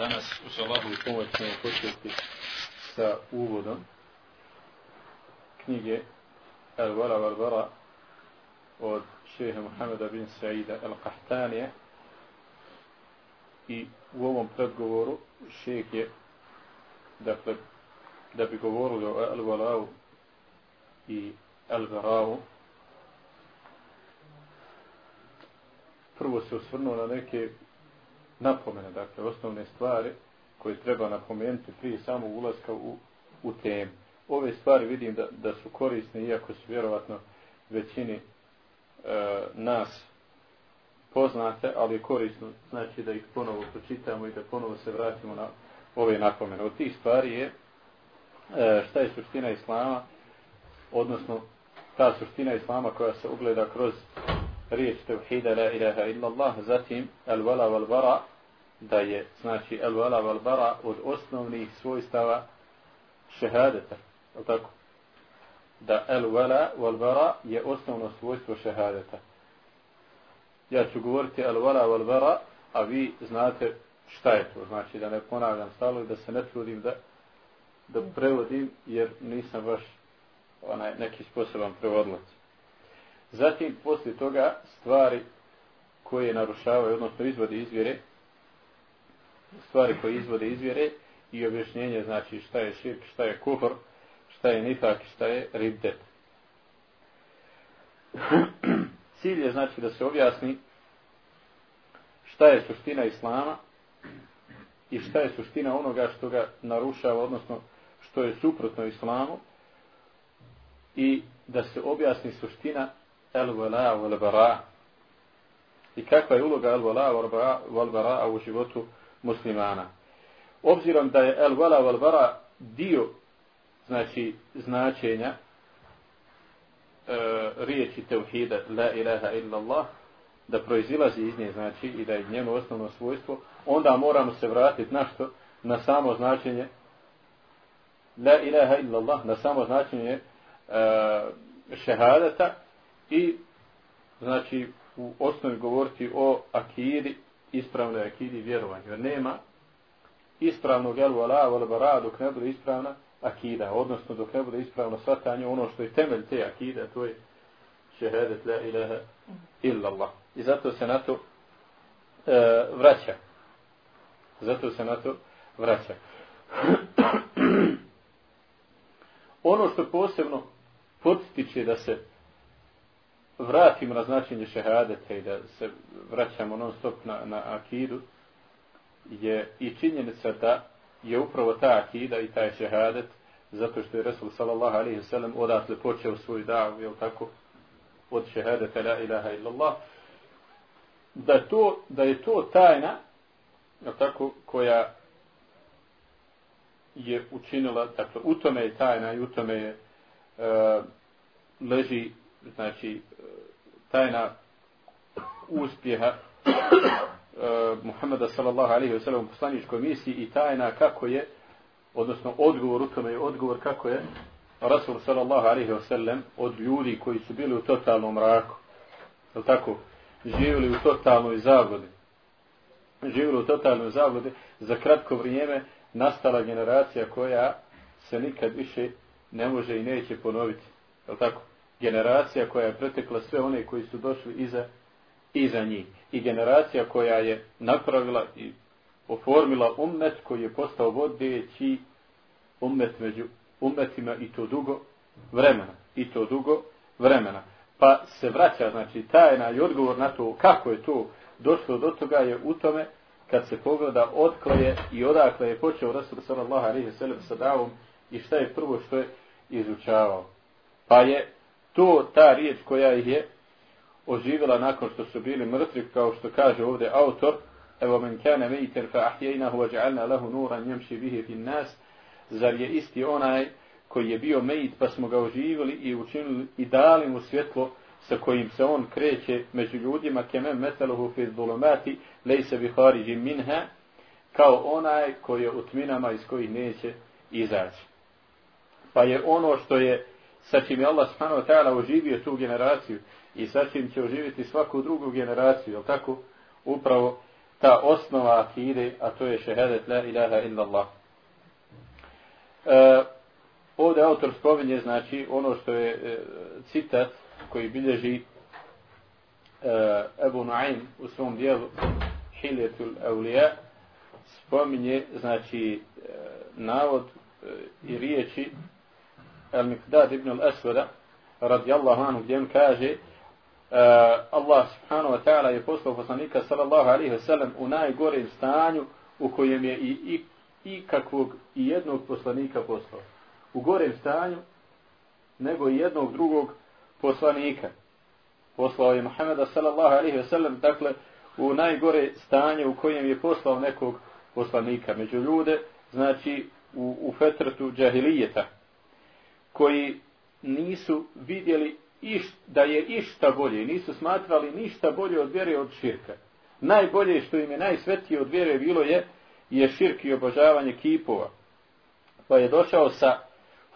Danas uz Allahu pomoć ćemo početi sa uvodom knjige El Vala Val Vara od šeha Muhameda bin Saida El Qahtanija i u ovom predgovoru šeh je dakle da bi govorili o El Valao i El Varao prvo se osvrnuo na neke napomene, dakle, osnovne stvari koje treba napomenuti prije samog ulaska u, u temu. Ove stvari vidim da, da su korisne, iako su vjerovatno većini e, nas poznate, ali je korisno znači da ih ponovo pročitamo i da ponovo se vratimo na ove napomene. Od tih stvari je e, šta je suština Islama, odnosno ta suština Islama koja se ugleda kroz riječ tevhida la ilaha illa Allah, zatim al vala wal bara, da je, znači, al vala wal bara od osnovnih svojstava šehadeta, je tako? Da al vala wal bara je osnovno svojstvo šehadeta. Ja ću govoriti al vala wal bara, a vi znate šta je to, znači da ne ponavljam stalo i da se ne trudim da, da prevodim, jer nisam baš onaj neki sposoban prevodlac. Zatim, poslije toga, stvari koje narušavaju, odnosno izvode izvjere, stvari koje izvode izvjere i objašnjenje, znači šta je širk, šta je kufr, šta je nifak, šta je ribdet. Cilj je znači da se objasni šta je suština Islama i šta je suština onoga što ga narušava, odnosno što je suprotno Islamu i da se objasni suština el vela vel bara I kakva je uloga el vela vel bara u životu muslimana. Obzirom da je el vela vel bara dio znači značenja e, riječi tevhida la ilaha illa Allah da proizilazi iz nje znači i da je njeno osnovno svojstvo onda moramo se vratiti na što na samo značenje la ilaha illa Allah na samo značenje e, šehadeta i znači u osnovi govoriti o akidi, ispravnoj akidi vjerovanju. Jer nema ispravnog elu ala ala bara dok ne bude ispravna akida, odnosno dok ne bude ispravno svatanje ono što je temelj te akide, to je šehadet la ilaha illallah. I zato se na to e, vraća. Zato se na to vraća. ono što posebno podstiče da se vratimo na značenje šehadete i da se vraćamo non stop na, na akidu, je i činjenica da je upravo ta akida i taj šehadet, zato što je Resul sallallahu alaihi sallam odatle počeo svoj dav, jel tako, od šehadete la ilaha illallah, da, to, da je to tajna, jel tako, koja je učinila, dakle, u tome je tajna i u tome je uh, leži znači e, tajna uspjeha uh, Muhammeda sallallahu alaihi wa sallam u poslaničkoj misiji i tajna kako je odnosno odgovor u tome je odgovor kako je Rasul sallallahu alaihi wa sallam od ljudi koji su bili u totalnom mraku. Je tako? Živjeli u totalnoj zavodi, živjeli u totalnoj zavodi, za kratko vrijeme nastala generacija koja se nikad više ne može i neće ponoviti. Je tako? Generacija koja je pretekla sve one koji su došli iza, iza njih. I generacija koja je napravila i oformila ummet koji je postao vodeći ummet među ummetima i to dugo vremena. I to dugo vremena. Pa se vraća, znači, tajna i odgovor na to kako je to došlo do toga je u tome kad se pogleda otkle je i odakle je počeo Rasul sallallahu alaihi sallam sa davom i šta je prvo što je izučavao. Pa je to ta riječ koja ih je oživjela nakon što su bili mrtvi, kao što kaže ovdje autor, evo men kane mejter fa ahjejnahu wa ja'alna lahu nuran njemši bihi fin nas, zar je isti onaj koji je bio mejit pa smo ga oživjeli i učinili i dali mu svjetlo sa kojim se on kreće među ljudima kemen meteluhu fi zulumati lejse bi hariđi minha kao onaj koji je u tminama iz kojih neće izaći. Pa je ono što je sa čim je Allah subhanahu wa ta'ala oživio tu generaciju i sa čim će oživiti svaku drugu generaciju, je tako? Upravo ta osnova akide, a to je šehadet la ilaha illa Allah. E, ovdje autor spominje, znači, ono što je e, citat koji bilježi e, Ebu Naim u svom dijelu Hiljetul Eulija, spominje, znači, e, navod e, i riječi Al-Miqdad ibn al-Aswada, radijallahu anhu, gdje on kaže, uh, Allah subhanahu wa ta'ala je poslao poslanika sallallahu alaihi wa sallam u najgorem stanju u kojem je i, i, i kakvog i jednog poslanika poslao. U gorem stanju nego i jednog drugog poslanika. Poslao je Muhammeda sallallahu alaihi wa sallam, dakle, u najgore stanje u kojem je poslao nekog poslanika među ljude, znači u, u fetretu džahilijeta, koji nisu vidjeli iš, da je išta bolje, nisu smatrali ništa bolje od vjere od širka. Najbolje što im je najsvetije od vjere bilo je, je širk i obožavanje kipova. Pa je došao sa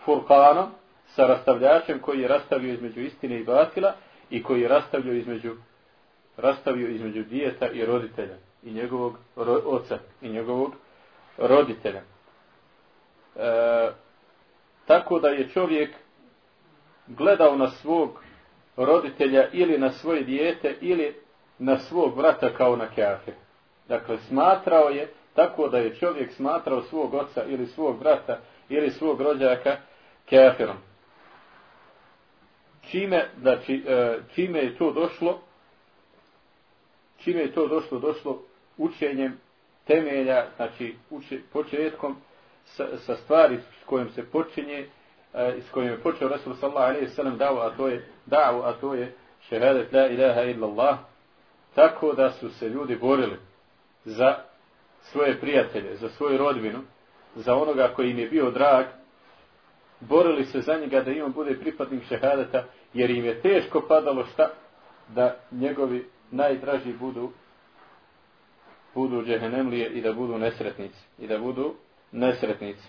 furkanom, sa rastavljačem koji je rastavio između istine i batila i koji je rastavio između rastavio između dijeta i roditelja i njegovog ro, oca i njegovog roditelja. E, tako da je čovjek gledao na svog roditelja ili na svoje dijete ili na svog vrata kao na kafir. Dakle, smatrao je tako da je čovjek smatrao svog oca ili svog brata ili svog rođaka kafirom. Čime, znači, e, čime je to došlo? Čime je to došlo? Došlo učenjem temelja, znači uče, početkom sa, sa stvari s kojim se počinje i s kojim je počeo Rasul sallallahu alaihi sallam davu, a to je davu, a to je šehadet la ilaha illallah, tako da su se ljudi borili za svoje prijatelje, za svoju rodbinu, za onoga koji im je bio drag, borili se za njega da im bude pripadnik šehadeta, jer im je teško padalo šta da njegovi najdraži budu budu džehenemlije i da budu nesretnici. I da budu nesretnici.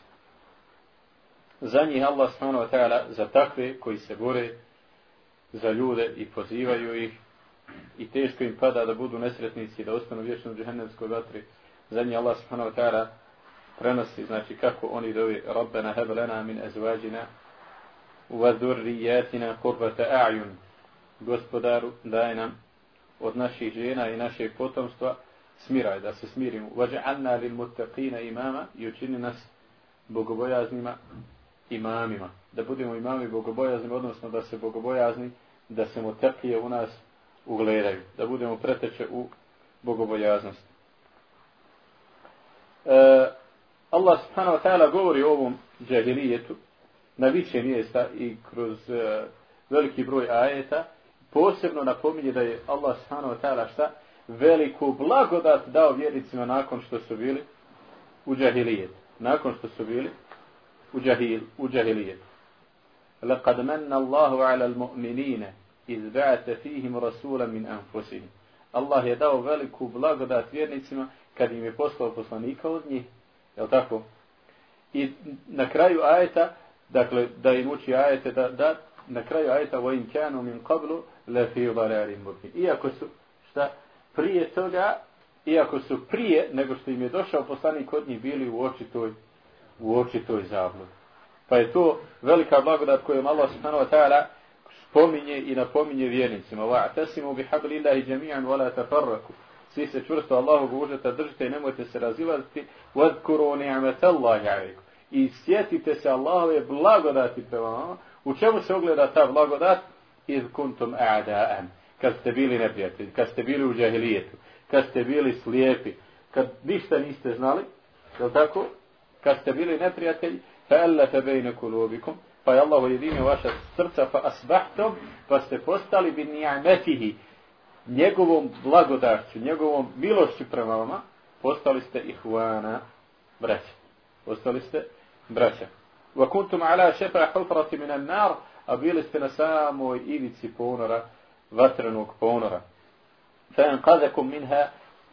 Za njih Allah subhanahu wa ta'ala za takve koji se bore za ljude i pozivaju ih i teško im pada da budu nesretnici da ostanu vječno u džehennemskoj vatri. Za njih Allah subhanahu wa ta'ala prenosi znači kako oni dovi Rabbena heb lana min azwajina wa vazurrijatina kurbata a'jun gospodaru daj nam od naših žena i našeg potomstva smiraj da se smirimo Vaj'alna lil muttaqina imama i učini nas bogobojaznima imamima. Da budemo imami bogobojazni, odnosno da se bogobojazni, da se motekije u nas ugledaju. Da budemo preteče u bogobojaznosti. E, Allah subhanahu wa ta'ala govori o ovom džahilijetu na više mjesta i kroz e, veliki broj ajeta. Posebno napominje da je Allah subhanahu wa ta'ala šta veliku blagodat dao vjernicima nakon što su bili u džahilijetu. Nakon što su bili u, džahil, u džahilijet. لقد من الله على المؤمنين إذ بعث فيهم رسولا من أنفسهم Allah je dao veliku blagodat vjernicima kad im je poslao poslanika od njih. Je tako? I na kraju ajeta, dakle, da im uči ajete, da, da na kraju ajeta وَإِنْ كَانُوا مِنْ قَبْلُ لَفِي ضَلَارٍ مُبِينٍ Iako su, šta, prije toga, iako su prije nego što im je došao poslanik od njih bili u očitoj u očitoj zabludi. Pa je to velika blagodat koju Allah subhanahu wa ta'ala spominje i napominje vjernicima. Wa atasimu bi hablillahi jami'an wa la tafarraku. Svi se čvrsto Allahu užeta držite i nemojte se razilaziti. Wadkuru ni'matallahi alaikum. I sjetite se Allahove blagodati prema vama. U čemu se ogleda ta blagodat? Iz kuntum a'da'an. Kad ste bili neprijatelji, kad ste bili u džahilijetu, kad ste bili slijepi, kad ništa niste znali, je tako? kad ste bili neprijatelji, fa allafe bejne kulubikum, pa je Allah ujedinio vaša srca, fa asbahtum, pa ste postali bi ni'ametihi, njegovom blagodašću, njegovom milošću prema vama, postali ste ihvana braća. Postali ste braća. Wa kuntum ala šefa hufrati minan nar, a bili ste na samoj ivici ponora, vatrenog ponora. Fa en qadakum minha,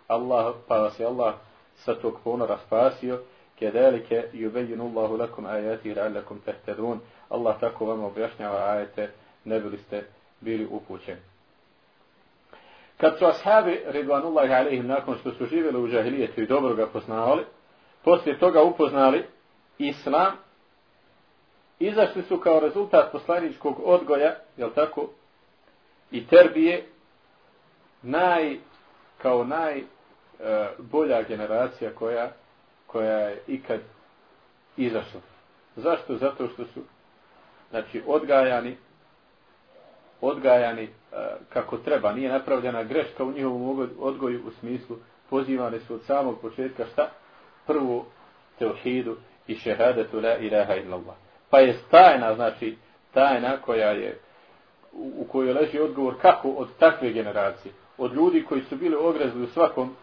Allah, pa vas je Allah sa tog ponora spasio, كذلك يبين الله لكم آياته لعلكم تهتدون الله tako vam objašnjava ajete ne bili ste bili upućeni Kad su ashabi, redvanullahi alaihim, nakon što su živjeli u žahilijetu i dobro ga poznavali, poslije toga upoznali islam, izašli su kao rezultat poslaničkog odgoja, jel tako, i terbije, naj, kao naj e, bolja generacija koja, koja je ikad izašla. Zašto? Zato što su znači, odgajani odgajani e, kako treba. Nije napravljena greška u njihovom odgoju u smislu pozivane su od samog početka šta? Prvu teohidu i šehadetu la ilaha illallah. Pa je tajna, znači tajna koja je u, kojoj leži odgovor kako od takve generacije. Od ljudi koji su bili ogrezli u svakom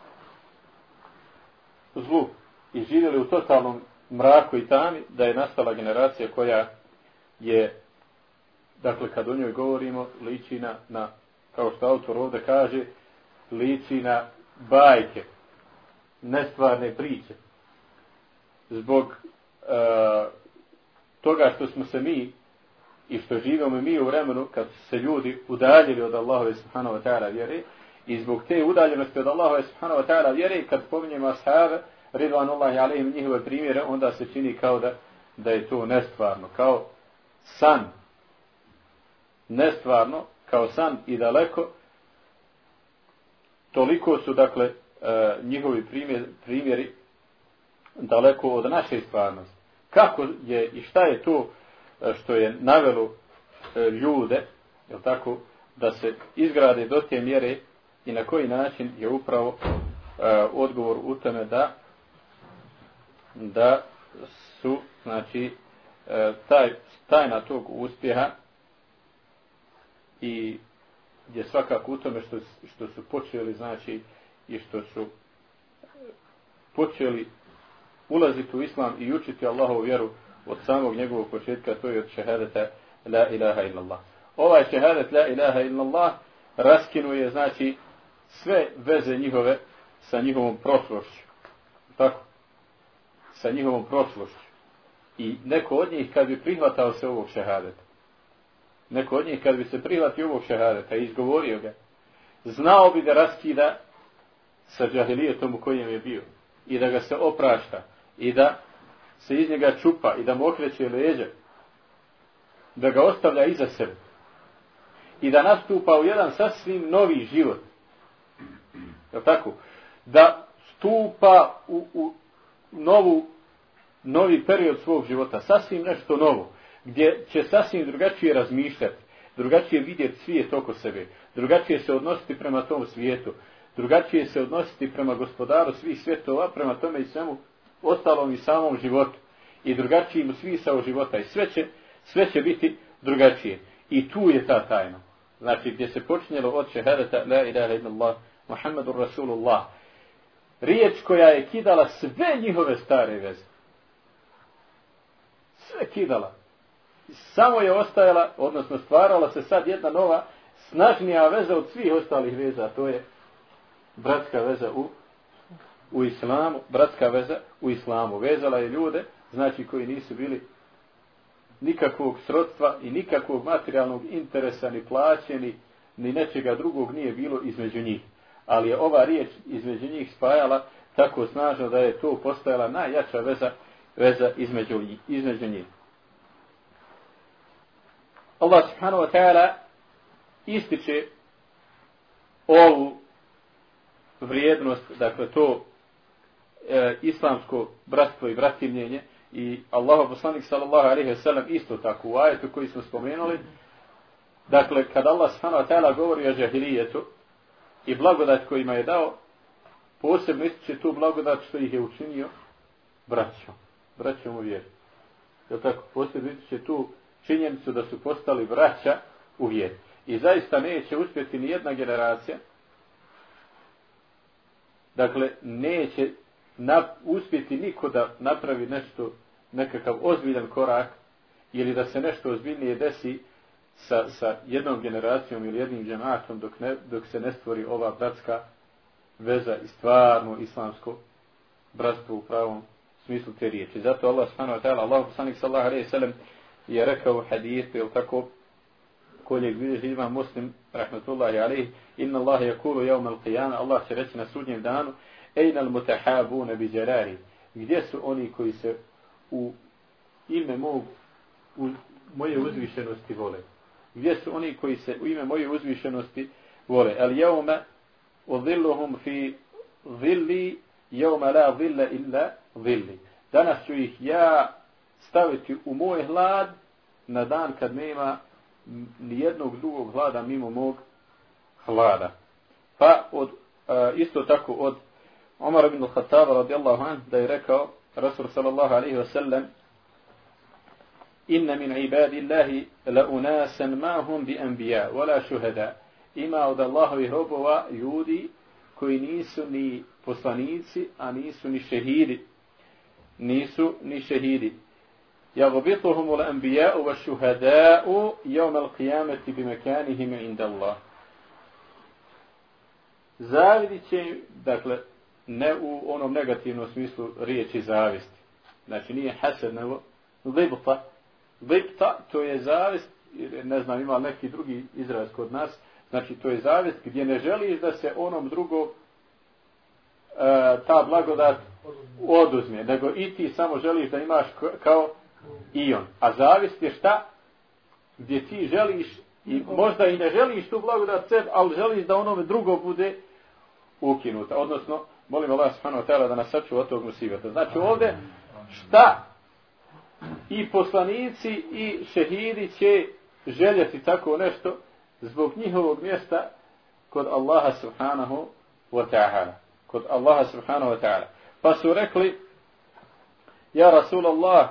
zlu i živjeli u totalnom mraku i tami, da je nastala generacija koja je dakle, kad o njoj govorimo, liči na, na kao što autor ovdje kaže, liči na bajke, nestvarne priče. Zbog uh, toga što smo se mi i što živimo mi u vremenu kad se ljudi udaljili od Allahove subhanahu wa ta'ala vjere i zbog te udaljenosti od Allahove subhanahu wa ta'ala vjere kad spominjemo ashave ridvanullahi alaihim njihove primjere onda se čini kao da, da je to nestvarno kao san nestvarno, kao san i daleko, toliko su, dakle, e, njihovi primjer, primjeri daleko od naše stvarnosti. Kako je i šta je to E, što je navelo e, ljude, je tako, da se izgrade do te mjere i na koji način je upravo e, odgovor u tome da da su, znači, taj, tajna tog uspjeha i je svakako u tome što, što su počeli, znači, i što su počeli ulaziti u islam i učiti Allahovu vjeru od samog njegovog početka, to je od šehadeta la ilaha illallah. Ovaj šehadet la ilaha illallah raskinuje, znači, sve veze njihove sa njihovom prošlošću. Tako? Sa njihovom prošlošću. I neko od njih kad bi prihvatao se ovog šehadeta, neko od njih kad bi se prihvatio ovog šehadeta i izgovorio ga, znao bi da raskida sa džahilijetom u kojem je bio i da ga se oprašta i da se iz njega čupa i da mu okreće leđe, da ga ostavlja iza sebe i da nastupa u jedan sasvim novi život. Je tako? Da stupa u, u novu, novi period svog života, sasvim nešto novo gdje će sasvim drugačije razmišljati, drugačije vidjeti svijet oko sebe, drugačije se odnositi prema tom svijetu, drugačije se odnositi prema gospodaru svih svjetova, prema tome i svemu ostalom i samom životu i drugačijim smisao života i sve će, sve će biti drugačije. I tu je ta tajna. Znači gdje se počinjelo od šehadeta la ilaha illallah Muhammedur Rasulullah. Riječ koja je kidala sve njihove stare veze. Sve kidala samo je ostajala, odnosno stvarala se sad jedna nova, snažnija veza od svih ostalih veza, to je bratska veza u, u islamu, bratska veza u islamu. Vezala je ljude, znači koji nisu bili nikakvog srodstva i nikakvog materijalnog interesa, ni plaćeni, ni nečega drugog nije bilo između njih. Ali je ova riječ između njih spajala tako snažno da je to postajala najjača veza, veza između, između njih. Allah subhanahu wa ta'ala ističe ovu vrijednost, dakle to e, islamsko bratstvo i bratimljenje i Allahov poslanik sallallahu alaihi ve sellem isto tako u ajetu koji smo spomenuli. Dakle kad Allah subhanahu wa ta'ala govori o džahilijetu i blagodat kojima je dao posebno ističe tu blagodat što ih je učinio braćom braćom u vjeri. Je tako? Posebno ističe tu činjenicu da su postali braća u vjeri. I zaista neće uspjeti ni jedna generacija, dakle, neće na, uspjeti niko da napravi nešto, nekakav ozbiljan korak, ili da se nešto ozbiljnije desi sa, sa jednom generacijom ili jednim džematom dok, ne, dok se ne stvori ova bratska veza i stvarno islamsko bratstvo u pravom smislu te riječi. Zato Allah subhanahu wa ta'ala, Allah poslanik sallahu alaihi sallam, je rekao hadith, je tako, kojeg bilježi ima muslim, rahmatullahi alaihi, inna Allah je kulu jevme al qiyana, Allah će reći na sudnjem danu, ejna al-mutahabuna bi džerari, gdje su oni koji se u ime mog, u moje uzvišenosti vole. Gdje su oni koji se u ime moje uzvišenosti vole. Al jevme udhilluhum fi dhilli jevme la dhilla illa dhilli. Danas ću ih ja staviti u moj hlad na dan kad nema nijednog drugog hlada mimo mog hlada. Pa od, uh, isto tako od Omar ibn al-Khattaba radijallahu anhu da je rekao Rasul sallallahu alaihi wa sallam inna min ibadillahi la unasan ma hum bi anbiya wala shuhada ima od Allahovih robova ljudi koji nisu ni poslanici a nisu ni šehidi nisu ni šehidi يغبطهم الأنبياء والشهداء يوم القيامة بمكانهم عند الله Zavidit će, dakle, ne u onom negativnom smislu riječi zavisti. Znači nije hased, nego libta. Libta to je zavist, ne znam ima neki drugi izraz kod nas, znači to je zavist gdje ne želiš da se onom drugom e, ta blagodat oduzme, nego i ti samo želiš da imaš kao i on. A zavist je šta? Gdje ti želiš i možda i ne želiš tu blagodat sebe, ali želiš da onome drugo bude ukinuta. Odnosno, molim Allah subhanahu wa ta'ala da nas saču od tog musibeta. Znači ovdje šta i poslanici i šehidi će željeti tako nešto zbog njihovog mjesta kod Allaha subhanahu wa ta'ala. Kod Allaha subhanahu wa ta'ala. Pa su rekli, ja Rasulallah,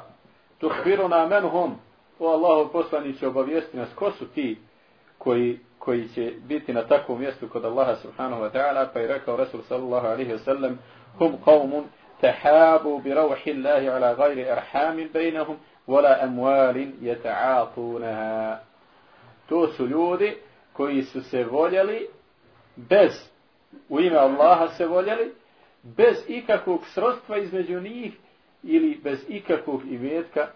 tuhbiruna menhum, o Allahu poslaniće obavijesti nas, ko su ti koji, koji će biti na takvom mjestu kod Allaha subhanahu wa ta'ala, pa je rekao Rasul sallallahu alaihi wa sallam, hum qavmun tahabu bi rauhi Allahi ala gajri arhamin bejnahum, wala amwalin yata'atunaha. To su ljudi koji su se voljeli bez, u ime Allaha se voljeli, bez ikakvog srodstva između njih ili bez ikakvog imetka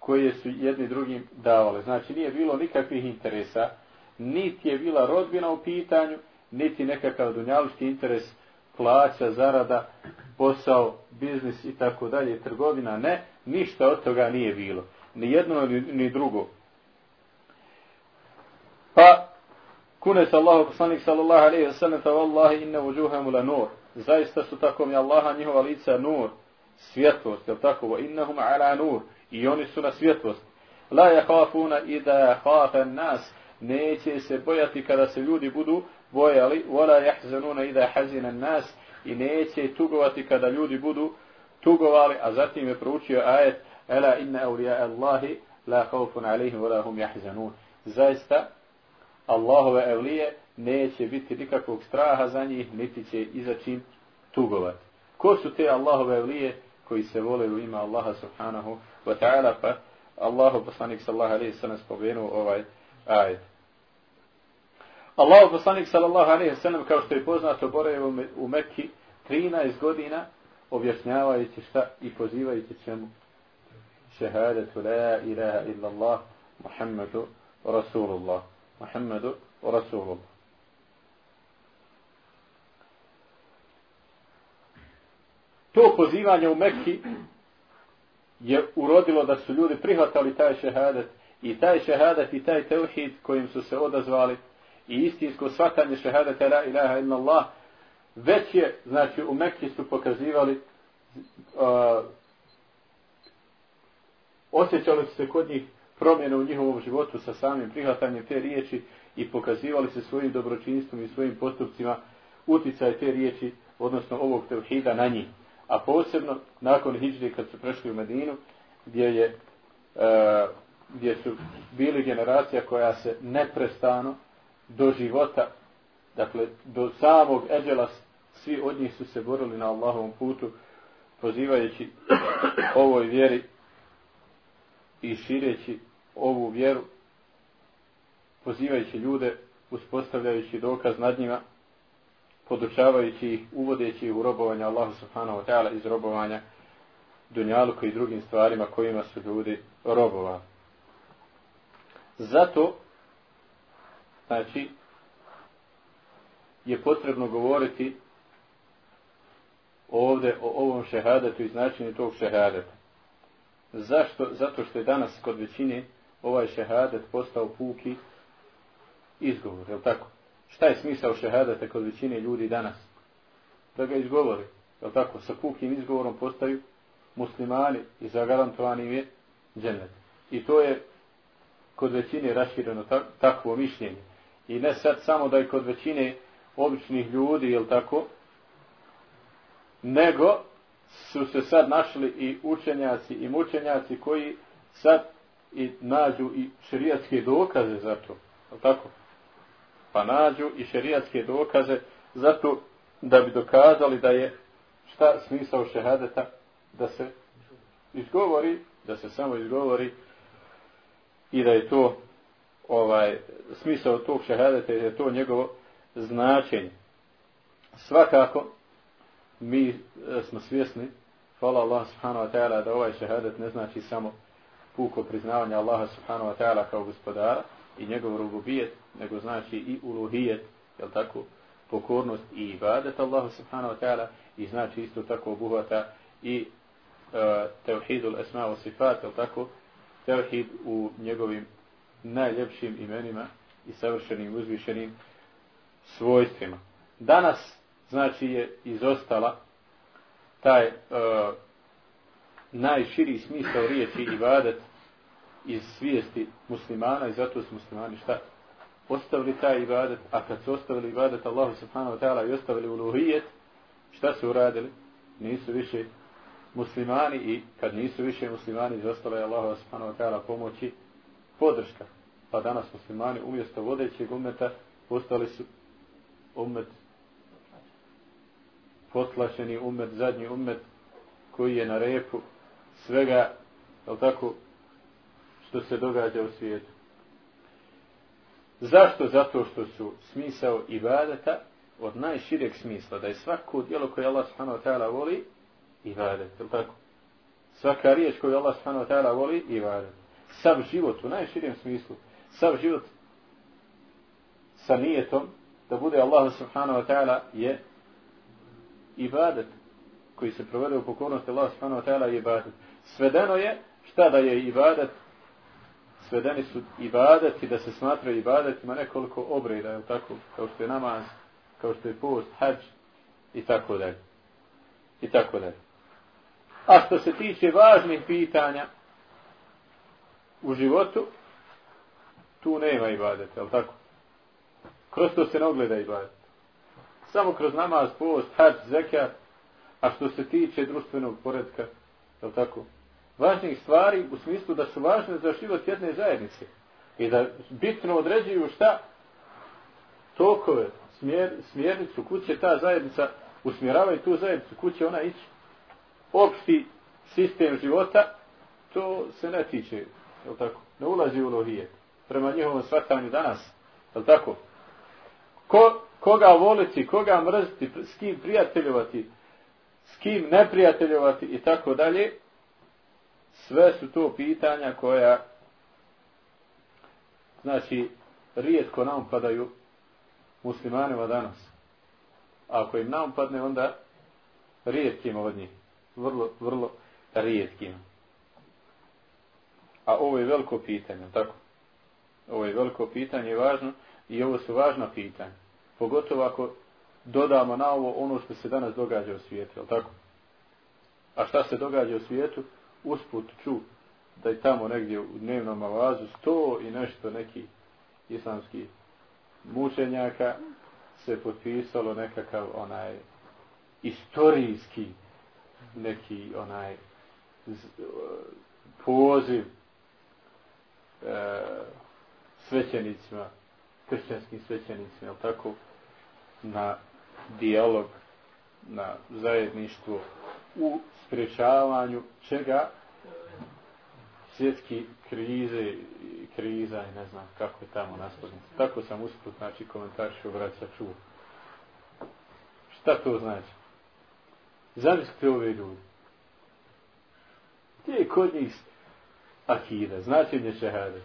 koje su jedni drugim davale. Znači nije bilo nikakvih interesa, niti je bila rodbina u pitanju, niti nekakav dunjališki interes, plaća, zarada, posao, biznis i tako dalje, trgovina, ne, ništa od toga nije bilo. Ni jedno ni, ni drugo. Pa, kune se Allahu poslanik sallallahu alaihi wa sallam, fa wallahi inna vujuhamu la nur. Zaista su tako mi Allaha njihova lica nur, svjetlost, jel tako? Wa innahum ala nur. I oni su na svjetlost. La yakhafuna ida khafa nas. Neće se bojati kada se ljudi budu bojali. Wala yahzanuna idha hazina an-nas. I neće tugovati kada ljudi budu tugovali. A zatim je proučio ajet Ela inna awliya Allahi la khawfun alayhim wala hum yahzanun. Zaista Allahove evlije neće biti nikakvog straha za njih, niti će izaći tugovati. Ko su te Allahove evlije? koji se vole u ime Allaha subhanahu wa ta'ala pa Allahu poslanik sallallahu alejhi ve sellem spomenuo ovaj ajet. Allahu poslanik sallallahu alaihi sallam kao što je poznato boravio u Mekki 13 godina objašnjavajući šta i pozivajući čemu? Šehadetu la ilaha illa Allah Muhammedu Rasulullah. Muhammedu Rasulullah. To pozivanje u Mekki je urodilo da su ljudi prihvatali taj šehadet i taj šehadat i taj teuhid kojim su se odazvali i istinsko svatanje šehadata la ilaha illa Allah već je, znači u Mekki su pokazivali uh, osjećali su se kod njih promjene u njihovom životu sa samim prihvatanjem te riječi i pokazivali se svojim dobročinstvom i svojim postupcima uticaj te riječi, odnosno ovog tevhida na njih. A posebno nakon Hidžde kad su prešli u Medinu, gdje je e, gdje su bili generacija koja se neprestano do života, dakle do samog eđela, svi od njih su se borili na Allahovom putu, pozivajući ovoj vjeri i šireći ovu vjeru, pozivajući ljude, uspostavljajući dokaz nad njima, podučavajući ih, uvodeći ih u robovanje Allahu subhanahu wa ta'ala iz robovanja dunjaluku i drugim stvarima kojima su ljudi robovali. Zato znači, je potrebno govoriti ovdje o ovom šehadetu i značenju tog šehadeta. Zašto? Zato što je danas kod većine ovaj šehadet postao puki izgovor, je tako? Šta je smisao šehadeta kod većine ljudi danas? Da ga izgovori, je tako? Sa pukim izgovorom postaju muslimani i zagarantovani je džennet. I to je kod većine rašireno takvo mišljenje. I ne sad samo da je kod većine običnih ljudi, jel tako? Nego su se sad našli i učenjaci i mučenjaci koji sad i nađu i šerijatske dokaze za to. Jel tako? Pa nađu i šerijatske dokaze zato da bi dokazali da je šta smisao šehadeta da se izgovori, da se samo izgovori i da je to ovaj smisao tog šehadeta je to njegovo značenje. Svakako mi e, smo svjesni hvala Allah subhanahu wa ta'ala da ovaj šehadet ne znači samo puko priznavanje Allaha subhanahu wa ta'ala kao gospodara i njegov rububijet, nego znači i uluhijet, jel tako, pokornost i ibadet Allahu subhanahu wa ta'ala i znači isto tako obuhvata i uh, tevhidul esma wa sifat, jel tako, tevhid u njegovim najljepšim imenima i savršenim uzvišenim svojstvima. Danas, znači, je izostala taj e, najširi smisao riječi ibadet iz svijesti muslimana i zato su muslimani šta? Ostavili taj ibadet, a kad su ostavili ibadet Allahu subhanahu wa ta'ala i ostavili uluhijet, šta su uradili? Nisu više muslimani i kad nisu više muslimani izostala je Allah subhanahu wa ta'ala pomoći podrška. Pa danas muslimani umjesto vodećeg umeta postali su umet potlašeni umet, zadnji umet koji je na repu svega, je tako, što se događa u svijetu. Zašto? Zato što su smisao ibadeta od najšireg smisla, da je svako djelo koje Allah subhanahu wa ta'ala voli, ibadet, je tako? Svaka riječ koju Allah subhanahu wa ta'ala voli, ibadet. Sav život u najširijem smislu, sav život sa nijetom, da bude Allah subhanahu wa ta'ala je ibadet koji se provede u pokornosti Allah subhanahu wa ta'ala je ibadet. Svedeno je šta da je ibadet svedeni su ibadeti da se smatraju ibadetima nekoliko obreda, je tako? Kao što je namaz, kao što je post, hađ i tako dalje. I tako dalje. A što se tiče važnih pitanja u životu, tu nema ibadeta, jel tako? Kroz to se ne ogleda ibadet. Samo kroz namaz, post, hač, zekat, a što se tiče društvenog poredka, jel tako? Važnih stvari u smislu da su važne za život jedne zajednice i da bitno određuju šta tokove, smjer, smjernicu, kuće ta zajednica usmjeravaju tu zajednicu, kuće ona ići. Opšti sistem života, to se ne tiče, je tako? Ne ulazi u lohije. Prema njihovom shvatanju danas, je tako? Ko, koga voliti, koga mrziti, s kim prijateljovati, s kim neprijateljovati i tako dalje, sve su to pitanja koja znači rijetko nam padaju muslimanima danas. Ako im nam padne, onda rijetkim od njih. Vrlo, vrlo rijetkim. A ovo je veliko pitanje, tako? Ovo je veliko pitanje i važno i ovo su važna pitanja. Pogotovo ako dodamo na ovo ono što se danas događa u svijetu, jel tako? A šta se događa u svijetu? Usput ču da je tamo negdje u dnevnom avazu sto i nešto neki islamski mučenjaka se potpisalo nekakav onaj istorijski neki onaj e, poziv e, svećenicima kršćanskim svećenicima, jel tako, na dijalog, na zajedništvo u sprečavanju čega svjetski krize kriza i ne znam kako je tamo naslednica. Tako sam usput, znači, komentar što vraća čuo. Šta to znači? Zamislite ove ljudi. Gdje je kod njih akida, značenje šehade?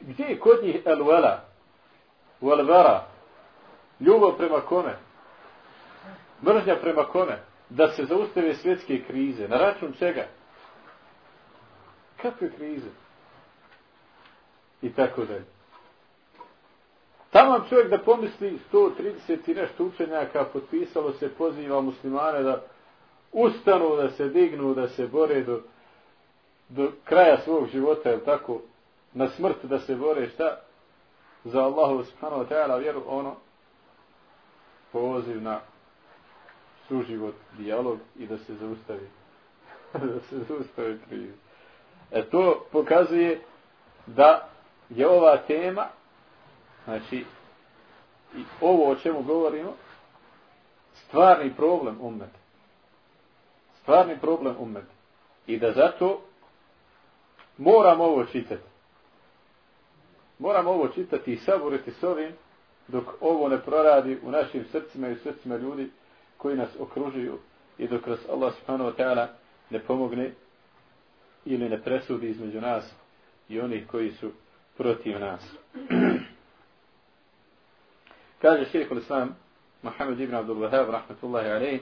Gdje je kod njih elvela, Wal. Ljubav prema kome? Mržnja prema kome? Da se zaustave svjetske krize. Na račun čega? Kakve krize? I tako dalje. Tamo čovjek da pomisli 130 i nešto učenjaka potpisalo se poziva muslimane da ustanu, da se dignu, da se bore do, do kraja svog života, je tako? Na smrt da se bore, šta? Za Allahu subhanahu wa ta'ala vjeru, ono, poziv na suživot, dijalog i da se zaustavi. da se zaustavi kriz. E to pokazuje da je ova tema, znači, i ovo o čemu govorimo, stvarni problem ummeta. Stvarni problem ummeta. I da zato moram ovo čitati. Moram ovo čitati i saboriti s ovim dok ovo ne proradi u našim srcima i srcima ljudi koji nas okružuju i dok nas Allah subhanahu wa ta'ala ne pomogne ili ne presudi između nas i onih koji su protiv nas. Kaže šeikh islam Muhammed ibn Abdul Wahab rahmatullahi alaih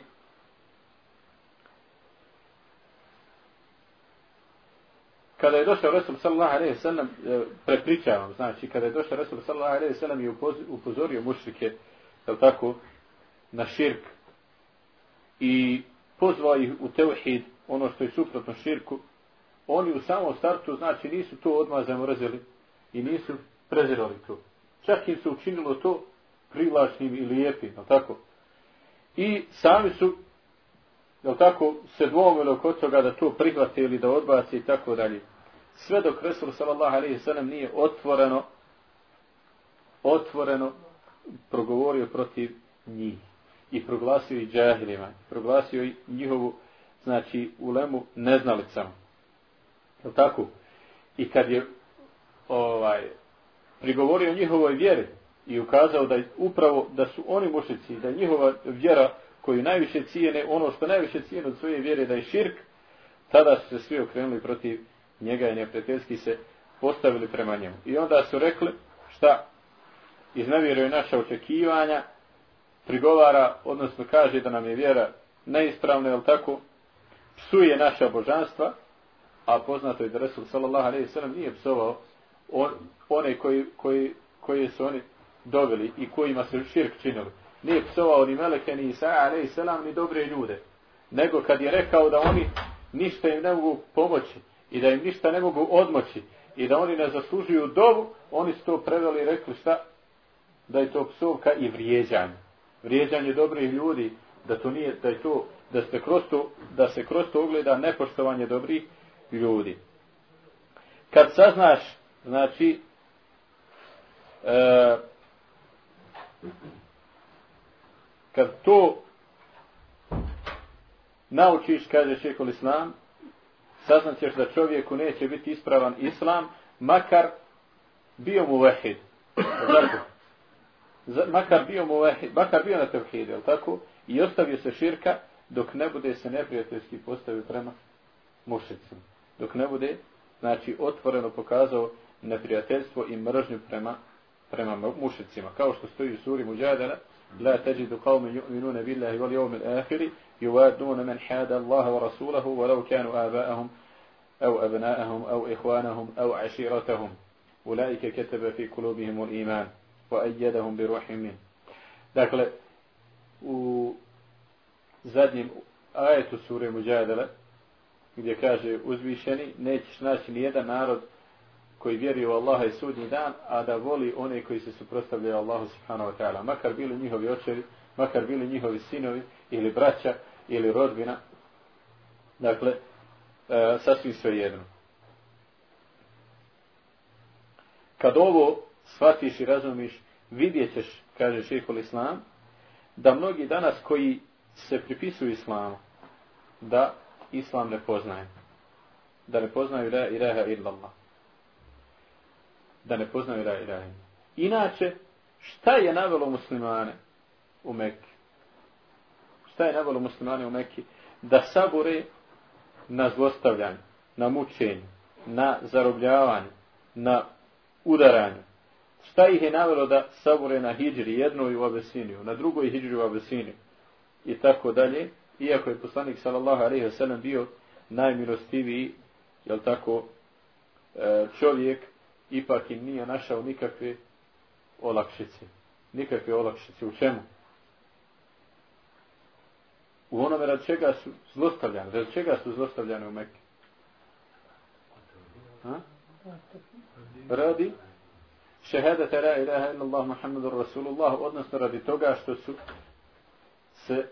kada je došao Resul sallallahu alejhi sallam, sellem prepričavam, znači, kada je došao Resul sallallahu alejhi ve sallam i upozorio mušrike, je tako, na širk i pozvao ih u tevhid, ono što je suprotno širku, oni u samom startu, znači, nisu to odmah zamrzeli i nisu prezirali to. Čak im se učinilo to privlačnim i lijepim, je tako? I sami su, je tako, se dvomili oko toga da to prihvate ili da odbaci i tako dalje. Sve dok Resul sallallahu alaihi sallam nije otvoreno, otvoreno progovorio protiv njih i proglasio i džahilima, proglasio i njihovu, znači, ulemu neznalicama. Je tako? I kad je ovaj, prigovorio njihovoj vjeri i ukazao da upravo da su oni mušici, da njihova vjera koju najviše cijene, ono što najviše cijene od svoje vjere da je širk, tada su se svi okrenuli protiv njega i neprijateljski se postavili prema njemu. I onda su rekli šta? Iznavjeruje naša očekivanja, prigovara, odnosno kaže da nam je vjera neispravna, jel tako, psuje naša božanstva, a poznato je da Resul sallallahu alaihi sallam nije psovao on, one koji, koji, koji su oni doveli i kojima su širk činili. Nije psovao ni Meleke, ni Isa, alaihi selam, ni dobre ljude. Nego kad je rekao da oni ništa im ne mogu pomoći i da im ništa ne mogu odmoći i da oni ne zaslužuju dovu, oni su to preveli i rekli šta? Da je to psovka i vrijeđanje. Vrijeđanje dobrih ljudi, da to nije, da je to, da se kroz to, da se kroz to ugleda nepoštovanje dobrih ljudi. Kad saznaš, znači, e, kad to naučiš, kaže šekol islam, saznaćeš da čovjeku neće biti ispravan islam, makar bio mu vahid. Zato, makar bio mu vahid, makar bio na tevhidu, jel tako? I ostavio se širka dok ne bude se neprijateljski postavio prema mušicima. Dok ne bude, znači, otvoreno pokazao neprijateljstvo i mržnju prema, prema mušicima, kao što stoji u suri Muđadana, la teđidu qauman ju'minuna billahi wal yawmil akhir yuwaduna men hada Allaha wa rasulahu walau kanu aba'ahum au abna'ahum, au أبناءهم أو إخوانهم أو عشيرتهم أولئك كتب في قلوبهم الإيمان وأيدهم بروح منه Dakle, u zadnjem ajetu suri Muđadana, gdje kaže uzvišeni, nećeš naći nijedan narod koji vjeruju u Allaha i sudnji dan, a da voli one koji se suprostavljaju Allahu subhanahu wa ta'ala. Makar bili njihovi očevi, makar bili njihovi sinovi, ili braća, ili rodbina. Dakle, e, sasvim sve jedno. Kad ovo shvatiš i razumiš, vidjet ćeš, kaže šehol Islam, da mnogi danas koji se pripisuju Islamu, da Islam ne poznaje. Da ne poznaju la ilaha illallah da ne poznaju la ilaha Inače, šta je navelo muslimane u Mekki? Šta je navelo muslimane u Mekki? Da sabore na zlostavljanje, na mučenje, na zarobljavanje, na udaranju, šta ih je navelo da sabore na hijđri jednoj u Abesiniju, na drugoj hijđri u Abesiniju i tako dalje, iako je poslanik sallallahu alaihi wa sallam bio najmilostiviji, jel tako, e, čovjek, ipak im nije našao nikakve olakšice. Nikakve olakšice. U čemu? U onome rad čega su zlostavljani. Rad čega su zlostavljani u Mekke? Ha? Radi šehadete la ilaha illallah muhammadur rasulullah odnosno radi toga što su se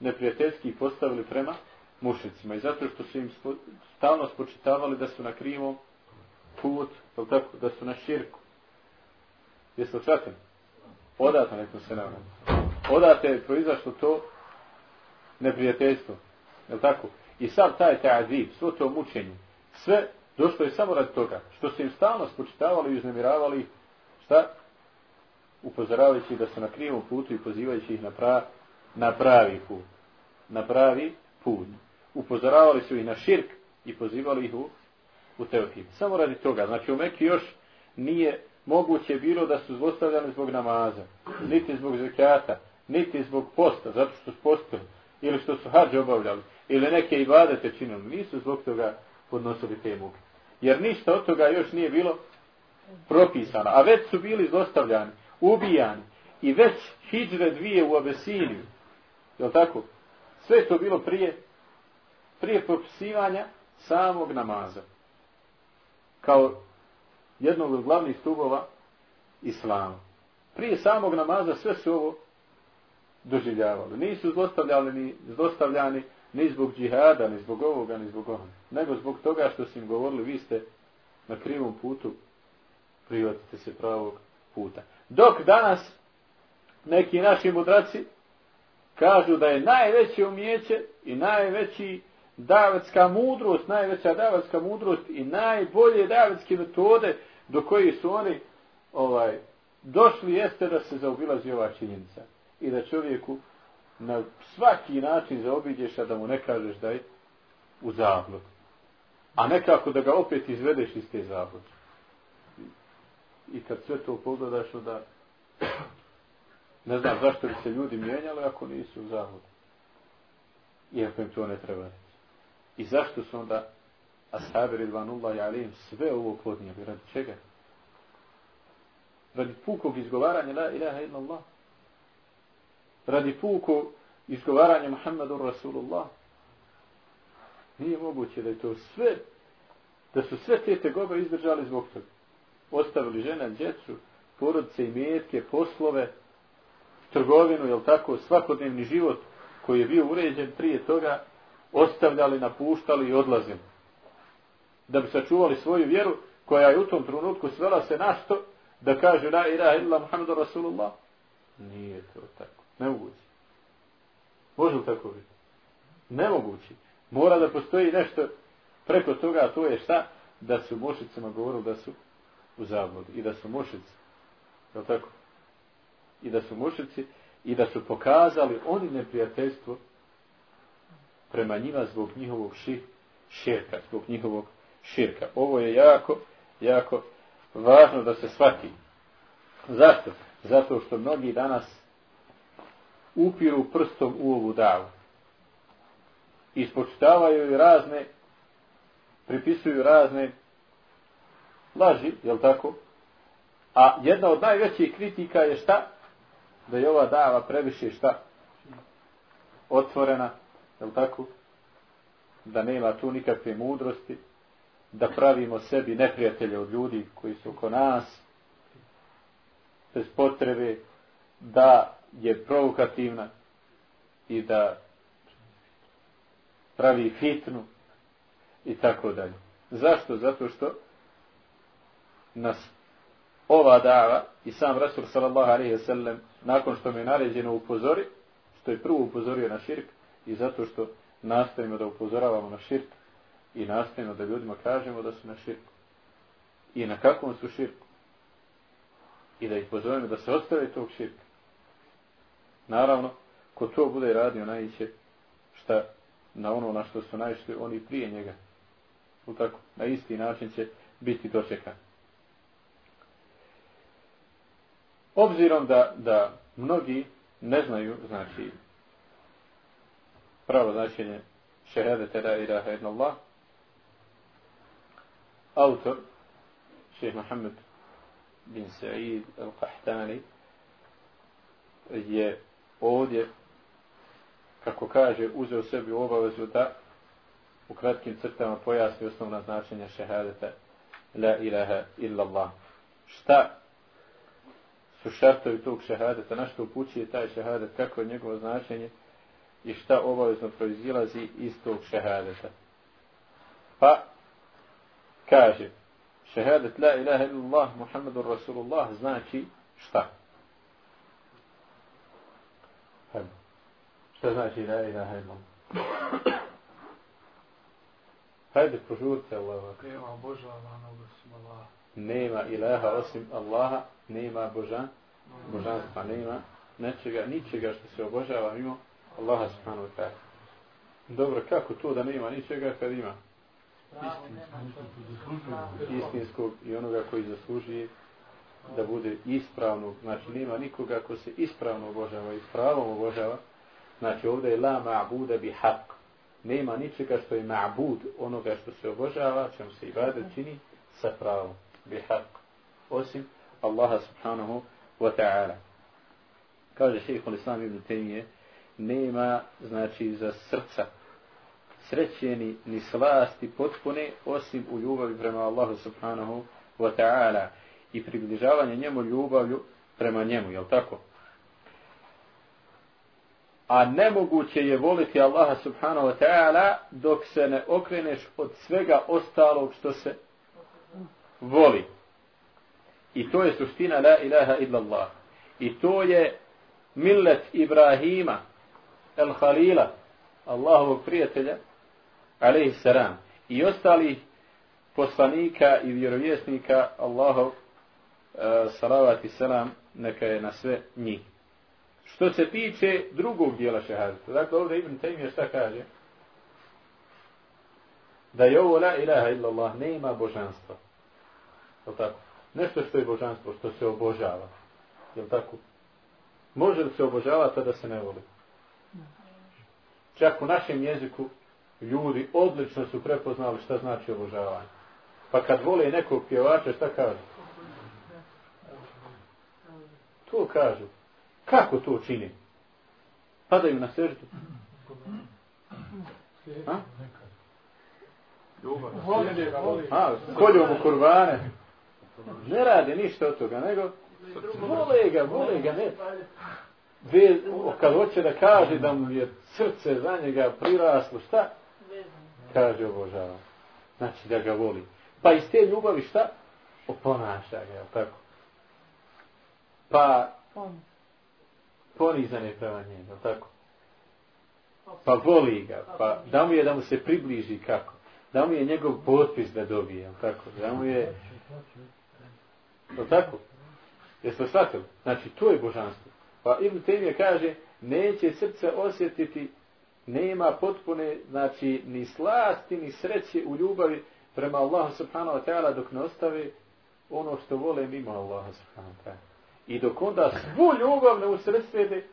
neprijateljski postavili prema mušicima i zato što su im stalno spočitavali da su na krivom put, tako, da su na širku. Jeste li čatim? Odate neko se nam. Odate je proizašlo to neprijateljstvo. Je tako? I sad taj ta'zib, svo to mučenje, sve došlo je samo radi toga, što su im stalno spočitavali i uznemiravali, šta? Upozoravajući da su na krivom putu i pozivajući ih na, pra, na pravi put. Na pravi put. Upozoravali su ih na širk i pozivali ih u, u teohid. Samo radi toga. Znači u Mekki još nije moguće bilo da su zlostavljani zbog namaza, niti zbog zekijata, niti zbog posta, zato što su postali, ili što su hađe obavljali, ili neke ibadete činili. Nisu zbog toga podnosili te muke. Jer ništa od toga još nije bilo propisano. A već su bili zlostavljani, ubijani. I već hijđre dvije u Abesiniju. Je tako? Sve to bilo prije prije propisivanja samog namaza. Kao jednog od glavnih stubova islama. Prije samog namaza sve su ovo doživljavali. Nisu zlostavljali ni zlostavljani ni zbog džihada, ni zbog ovoga, ni zbog ovoga. Nego zbog toga što su im govorili, vi ste na krivom putu, privatite se pravog puta. Dok danas neki naši mudraci kažu da je najveće umijeće i najveći davetska mudrost, najveća davetska mudrost i najbolje davetske metode do koji su oni ovaj došli jeste da se zaobilazi ova činjenica i da čovjeku na svaki način zaobiđeš, a da mu ne kažeš da je u zablud. A nekako da ga opet izvedeš iz te zablude. I kad sve to pogledaš, da ne znam zašto bi se ljudi mijenjali ako nisu u zabludu. Iako im to ne treba reći. I zašto su onda ashabi ridvanullahi alim sve ovo podnijeli? Radi čega? Radi pukog izgovaranja la ilaha illa Allah. Radi pukog izgovaranja Muhammedu Rasulullah. Nije moguće da je to sve, da su sve te tegobe izdržali zbog toga. Ostavili žene, djecu, porodice i metke, poslove, trgovinu, jel tako, svakodnevni život koji je bio uređen prije toga, ostavljali, napuštali i odlazili. Da bi sačuvali svoju vjeru, koja je u tom trenutku svela se na što, da kaže la ilaha illa Muhammedu Rasulullah. Nije to tako. Nemoguće. Može li tako biti? Nemoguće. Mora da postoji nešto preko toga, a to je šta? Da su mošicama govorili da su u zabludu. I da su mošici. Je tako? I da su mošici i da su pokazali oni neprijateljstvo prema njima zbog njihovog ši, širka, zbog njihovog širka. Ovo je jako, jako važno da se shvati. Zašto? Zato što mnogi danas upiru prstom u ovu davu. Ispočitavaju razne, pripisuju razne laži, jel tako? A jedna od najvećih kritika je šta? Da je ova dava previše šta? Otvorena, je tako? Da nema tu nikakve mudrosti, da pravimo sebi neprijatelje od ljudi koji su oko nas, bez potrebe, da je provokativna i da pravi fitnu i tako dalje. Zašto? Zato što nas ova dava i sam Rasul sallallahu alaihi sallam nakon što mi je naređeno upozori, što je prvo upozorio na širk, i zato što nastavimo da upozoravamo na širk i nastavimo da ljudima kažemo da su na širku. I na kakvom su širku. I da ih pozovemo da se ostave tog širka. Naravno, ko to bude radio, najće šta na ono na što su naišli oni prije njega. U tako, na isti način će biti dočekan. obzirom da, da mnogi ne znaju, znači, pravo značenje šehadete la ilaha idna Allah, autor, šeheh Mohamed bin Sa'id al-Qahtani, je ovdje, kako kaže, uzeo sebi obavezu da u kratkim crtama pojasni osnovna značenja šehadeta la ilaha illa Allah. Šta su šartovi tog šehadeta, na što upućuje taj šehadet, kako je njegovo značenje? I šta obavezno proizilazi iz tog šehadeta. Pa, kaže, šehadet la ilaha illallah Muhammedur Rasulullah znači šta? Šta znači la ilaha illallah? Hajde, požurite Allah. Nema Boža, osim Allaha. Nema ilaha osim Allaha, nema Božan, božanstva nema, nečega, ničega što se obožava mimo Allaha subhanahu wa ta'ala. Dobro, kako to da nema ničega kad ima? Istinskog i onoga koji zaslužuje da bude ispravno, znači nema nikoga ko se ispravno obožava i pravom obožava, znači ovdje je la ma'buda bi haq, nema ničega što je ma'bud onoga što se obožava, čemu se ibadet čini sa pravom, bi haq, osim Allaha subhanahu wa ta'ala. Kaže šeikh Islam ibn Temije, nema, znači, za srca srećeni ni slasti potpune osim u ljubavi prema Allahu subhanahu wa ta'ala i približavanje njemu ljubavlju prema njemu, je tako? A nemoguće je voliti Allaha subhanahu wa ta'ala dok se ne okreneš od svega ostalog što se voli. I to je suština la ilaha illallah. I to je millet Ibrahima el Halila, Allahovog prijatelja, alaihi salam, i ostalih poslanika i vjerovjesnika Allahov e, salavat i salam neka je na sve njih. Što se tiče drugog dijela šehadita, dakle ovdje Ibn Taymiyyah šta kaže? Da je ovo la ilaha illallah, nema božanstva. Je tako? Nešto što je božanstvo, što se obožava. Je tako? Može li se obožavati, da se ne voli? Čak u našem jeziku ljudi odlično su prepoznali šta znači obožavanje. Pa kad vole nekog pjevača, šta kažu? To kažu. Kako to čini? Padaju na srđu. A? A, kolju mu kurbane. Ne radi ništa od toga, nego vole ga, vole ga, ne. Ve, kad hoće da kaže da mu je srce za njega priraslo, šta? Kaže obožava. Znači da ga voli. Pa iz te ljubavi šta? Oponaša ga, tako? Pa ponizan je prema njemu, tako? Pa voli ga, pa da mu je da mu se približi kako? Da mu je njegov potpis da dobije, tako? Da mu je... Je tako? Jeste shvatili? Znači, to je božanstvo. Pa Ibn Temije kaže, neće srce osjetiti, nema potpune, znači, ni slasti, ni sreće u ljubavi prema Allahu subhanahu wa ta'ala dok ne ostave ono što vole mimo Allaha subhanahu wa ta'ala. I dok onda svu ljubav ne usredstvede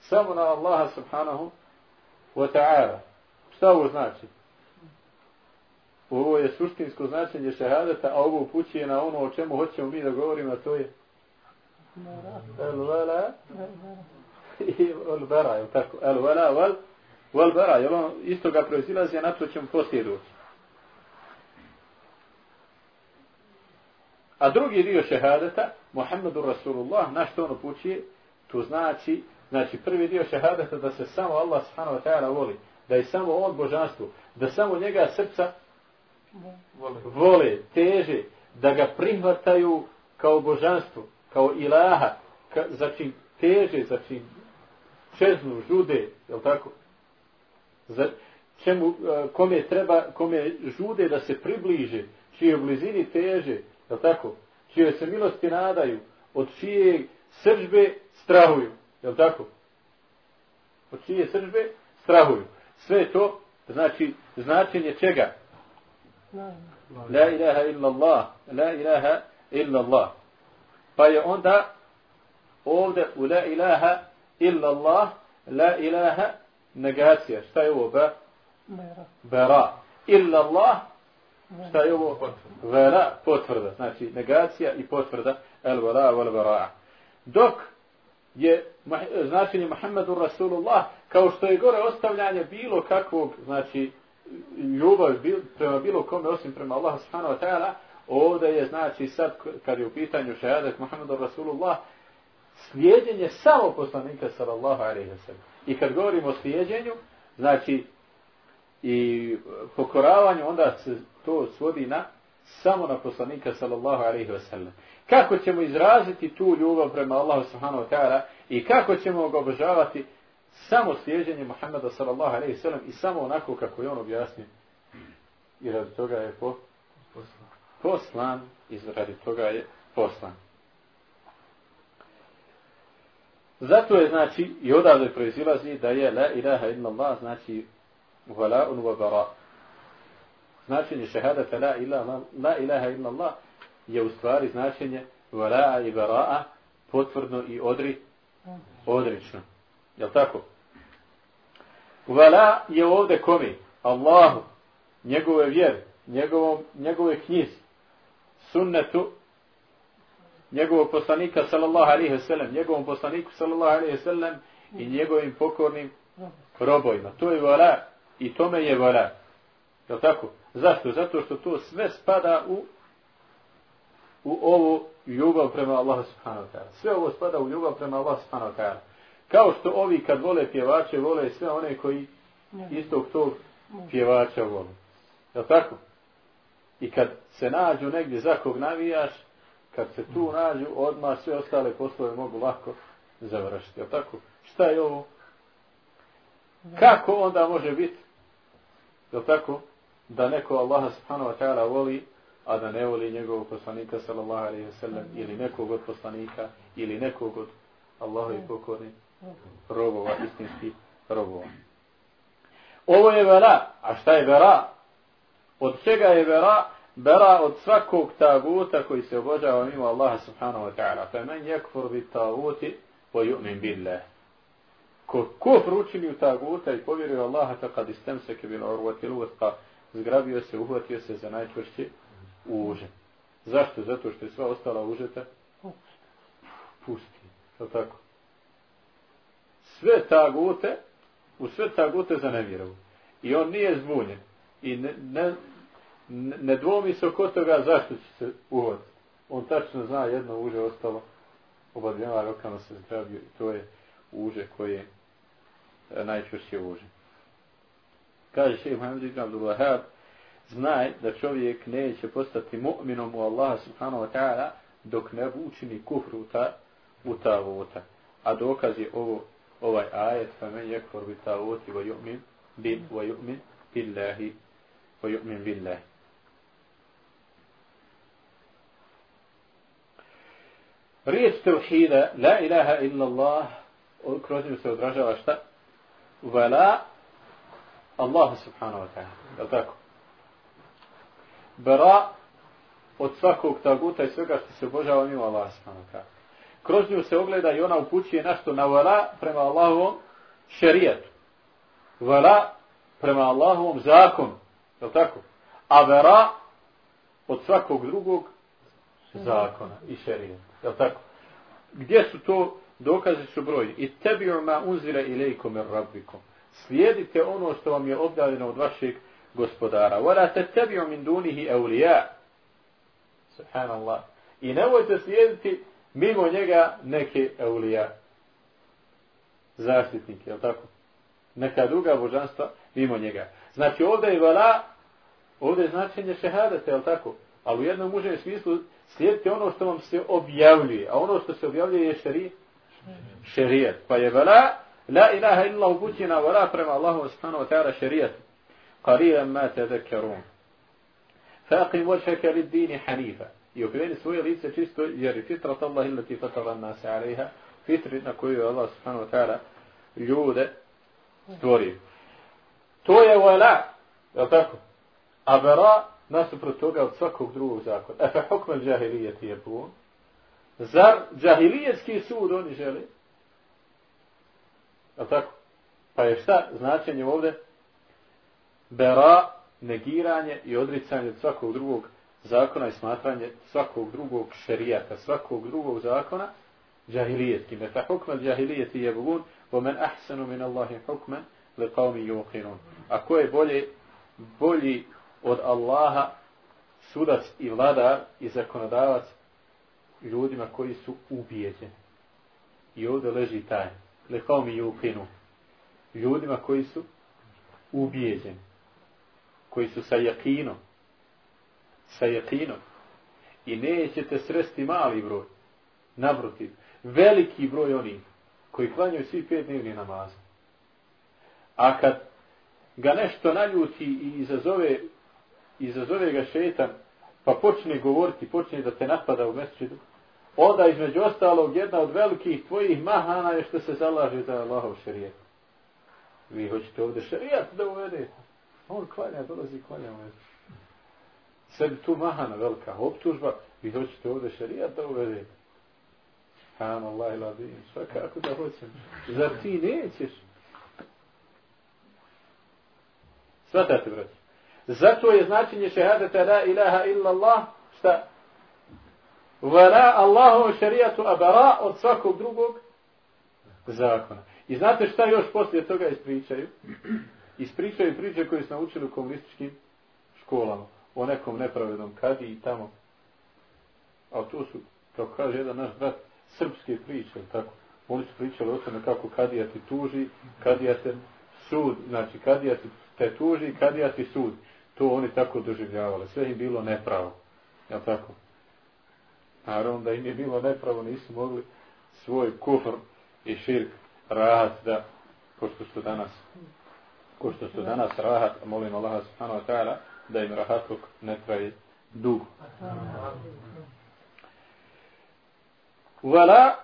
samo na Allaha subhanahu wa ta'ala. Šta ovo znači? Ovo je suštinsko značenje šehadeta, a ovo upućuje na ono o čemu hoćemo mi da govorimo, a to je el vela i el vera, je tako? El vela, vel, vel vera, jer on isto ga proizilazi, a na to ćemo poslije doći. A drugi dio šehadeta, Muhammedu Rasulullah, na što ono pući, to znači, znači prvi dio šehadeta da se samo Allah subhanahu wa ta'ala voli, da je samo on božanstvo, da samo njega srca vole, vole teže, da ga prihvataju kao božanstvo, kao ilaha, ka, znači teže, znači čeznu, žude, je tako? Za, čemu, e, kome treba, kome žude da se približe, čije blizini teže, je tako? Čije se milosti nadaju, od čije sržbe strahuju, je tako? Od čije sržbe strahuju. Sve to, znači, značenje čega? La ilaha illa Allah, la ilaha illa Allah. Pa je onda ovdje u la ilaha illa Allah, la ilaha negacija. Šta je ovo? Ba? Bera. Illa Allah, šta je ovo? Vera, potvrda. Znači negacija i potvrda. El vera, vel vera. Dok je značenje Muhammedu Rasulullah kao što je gore ostavljanje bilo kakvog znači ljubav prema bilo kome osim prema Allahu subhanahu wa ta'ala ovdje je znači sad kad je u pitanju šehadet Muhammedu Rasulullah slijedjenje samo poslanika sallallahu alaihi wa sallam. I kad govorimo o slijedjenju znači i pokoravanju onda se to svodi na samo na poslanika sallallahu alaihi wa sallam. Kako ćemo izraziti tu ljubav prema Allahu subhanahu wa ta'ala i kako ćemo ga obožavati samo slijedjenje Muhammeda sallallahu alaihi sallam i samo onako kako je on objasnio. I radi toga je po, poslan i radi toga je poslan. Zato je znači i odavde proizilazi da je la ilaha illallah znači vala un wa bara. Značenje šehadata la ilaha, la ilaha illallah je u stvari značenje vala i bara potvrdno i odri, odrično. Je tako? Vala je ovdje kome? Allahu, njegove vjere, njegovom, njegove knjizi, sunnetu, njegovog poslanika sallallahu alaihi sallam, njegovom poslaniku sallallahu alaihi sallam i njegovim pokornim robojima. To je vala i tome je vala. Je tako? Zašto? Zato što to sve spada u u ovu ljubav prema Allahu subhanahu wa ta'ala. Sve ovo spada u ljubav prema Allahu subhanahu wa ta'ala. Kao što ovi kad vole pjevače, vole sve one koji istog tog pjevača vole. Je tako? I kad se nađu negdje za kog navijaš, kad se tu nađu, odmah sve ostale poslove mogu lako završiti. Jel tako? Šta je ovo? Kako onda može biti? Jel tako? Da neko Allaha subhanahu wa ta'ala voli, a da ne voli njegovog poslanika sallallahu alaihi wa sallam, ili nekog od poslanika, ili nekog od Allaha i robova, istinski robova. Ovo je vera. A šta je vera? Od čega je vera? Bera od svakog taguta koji se obožava mimo Allaha subhanahu wa ta'ala. Fa men yakfur bi taguti wa yu'min billah. Ko kufr učini u taguta i povjeruje Allaha ta kad istemseke bil urvati luvasqa zgrabio se, uhvatio se za najčvršći uže. Zašto? Zato što je sva ostala užeta pusti. Je tako? sve tagute, u sve tagute za nevjerovu. I on nije zbunjen. I ne, ne, ne dvomi se oko toga zašto će se uvod. On tačno zna jedno uže ostalo. Oba dvijema rokama se zdravio. I to je uže koje je najčvršće uže. Kaže še Muhammed ibn Abdul Wahab, znaj da čovjek neće postati mu'minom u Allaha subhanahu wa ta'ala dok ne učini kufru u ta, u ta vota. A dokaz je ovo ovaj ajet fa men yakfur bi taguti wa yu'min bil wa yu'min billahi wa yu'min billahi Riječ tevhida, la ilaha illa Allah, kroz nju se odražava šta? Vala Allah subhanahu wa ta'ala. Je tako? Bara od svakog taguta i svega što se obožava mimo Allah subhanahu wa ta'ala kroz nju se ogleda i ona upućuje našto na vala prema Allahovom šerijetu. Vala prema Allahovom zakonu. Je tako? A vera od svakog drugog Mhm. zakona i šerijeta. Je tako? Gdje su to dokaze su brojni? I tebi ma unzira ilaikum ir rabbikum. Slijedite ono što vam je objavljeno od vašeg gospodara. Wala te tebi min dunihi eulija. Subhanallah. I nemojte slijediti mimo njega neke eulija zaštitnike, je tako? Neka druga božanstva mimo njega. Znači ovdje je vala, ovdje je značenje šehadete, je tako? Ali u jednom užem smislu slijedite ono što vam se objavljuje, a ono što se objavljuje je šeri, šerijet. Pa je vala, la ilaha illa upućena vala prema Allahu subhanahu wa ta'ala šerijet. Qariban ma tadhakkarun. Faqim wajhaka lid-din hanifa i okreni svoje lice čisto jer je fitrat Allah illati fatala nas alaiha fitri na koju je Allah subhanahu wa ta'ala ljude stvorio. To je wala, je tako? A vera nasuprot toga od svakog drugog zakona. Efe hukmel džahilijet je bun. Zar džahilijetski sud oni žele? Je tako? Pa je šta značenje ovdje? Bera, negiranje i odricanje od svakog drugog zakona i smatranje svakog drugog šerijata, svakog drugog zakona, džahilijetski. Efe hukmel hukma džahilijeti je bun. o men ahsanu min Allahi hukman, le. A ko je bolje, bolji od Allaha, sudac i vladar i zakonodavac ljudima koji su ubijeđeni. I ovdje leži taj. Le qavmi yuqinun. Ljudima koji su ubijeđeni. Koji su sa jakinom. Sa jakinom. I nećete sresti mali broj. Naprotiv. Veliki broj onih koji klanjaju svi pet dnevni namaza. A kad ga nešto naljuti i izazove, izazove ga šetan, pa počne govoriti, počne da te napada u mesečidu, onda između ostalog jedna od velikih tvojih mahana je što se zalaže za Allahov šarijet. Vi hoćete ovdje šarijat da uvedete. On klanja, dolazi klanja u mesečidu. Sebi tu mahana velika optužba, vi hoćete ovdje šarijat da uvedete. Subhan Allah ila bin. Svakako da hoćem. Zar ti nećeš? Svatate, braći. Zato je značenje šehadeta la ilaha illa Allah šta? Vala Allahu šarijatu abara od svakog drugog zakona. I znate šta još poslije toga ispričaju? Ispričaju priče koje su naučili u komunističkim školama. O nekom nepravednom kadi i tamo. A to su, kako kaže jedan naš brat, srpske priče, tako. Oni su pričali o tome kako kadija ti tuži, kadija te sud, znači kadija ti te tuži, kadija ti sud. To oni tako doživljavali. Sve im bilo nepravo. Ja tako? Naravno da im je bilo nepravo, nisu mogli svoj kufr i širk rahat da, ko što su danas, ko što su danas rahat, molim Allah subhanahu wa ta'ala, da im rahatluk ne traje dugo. Vala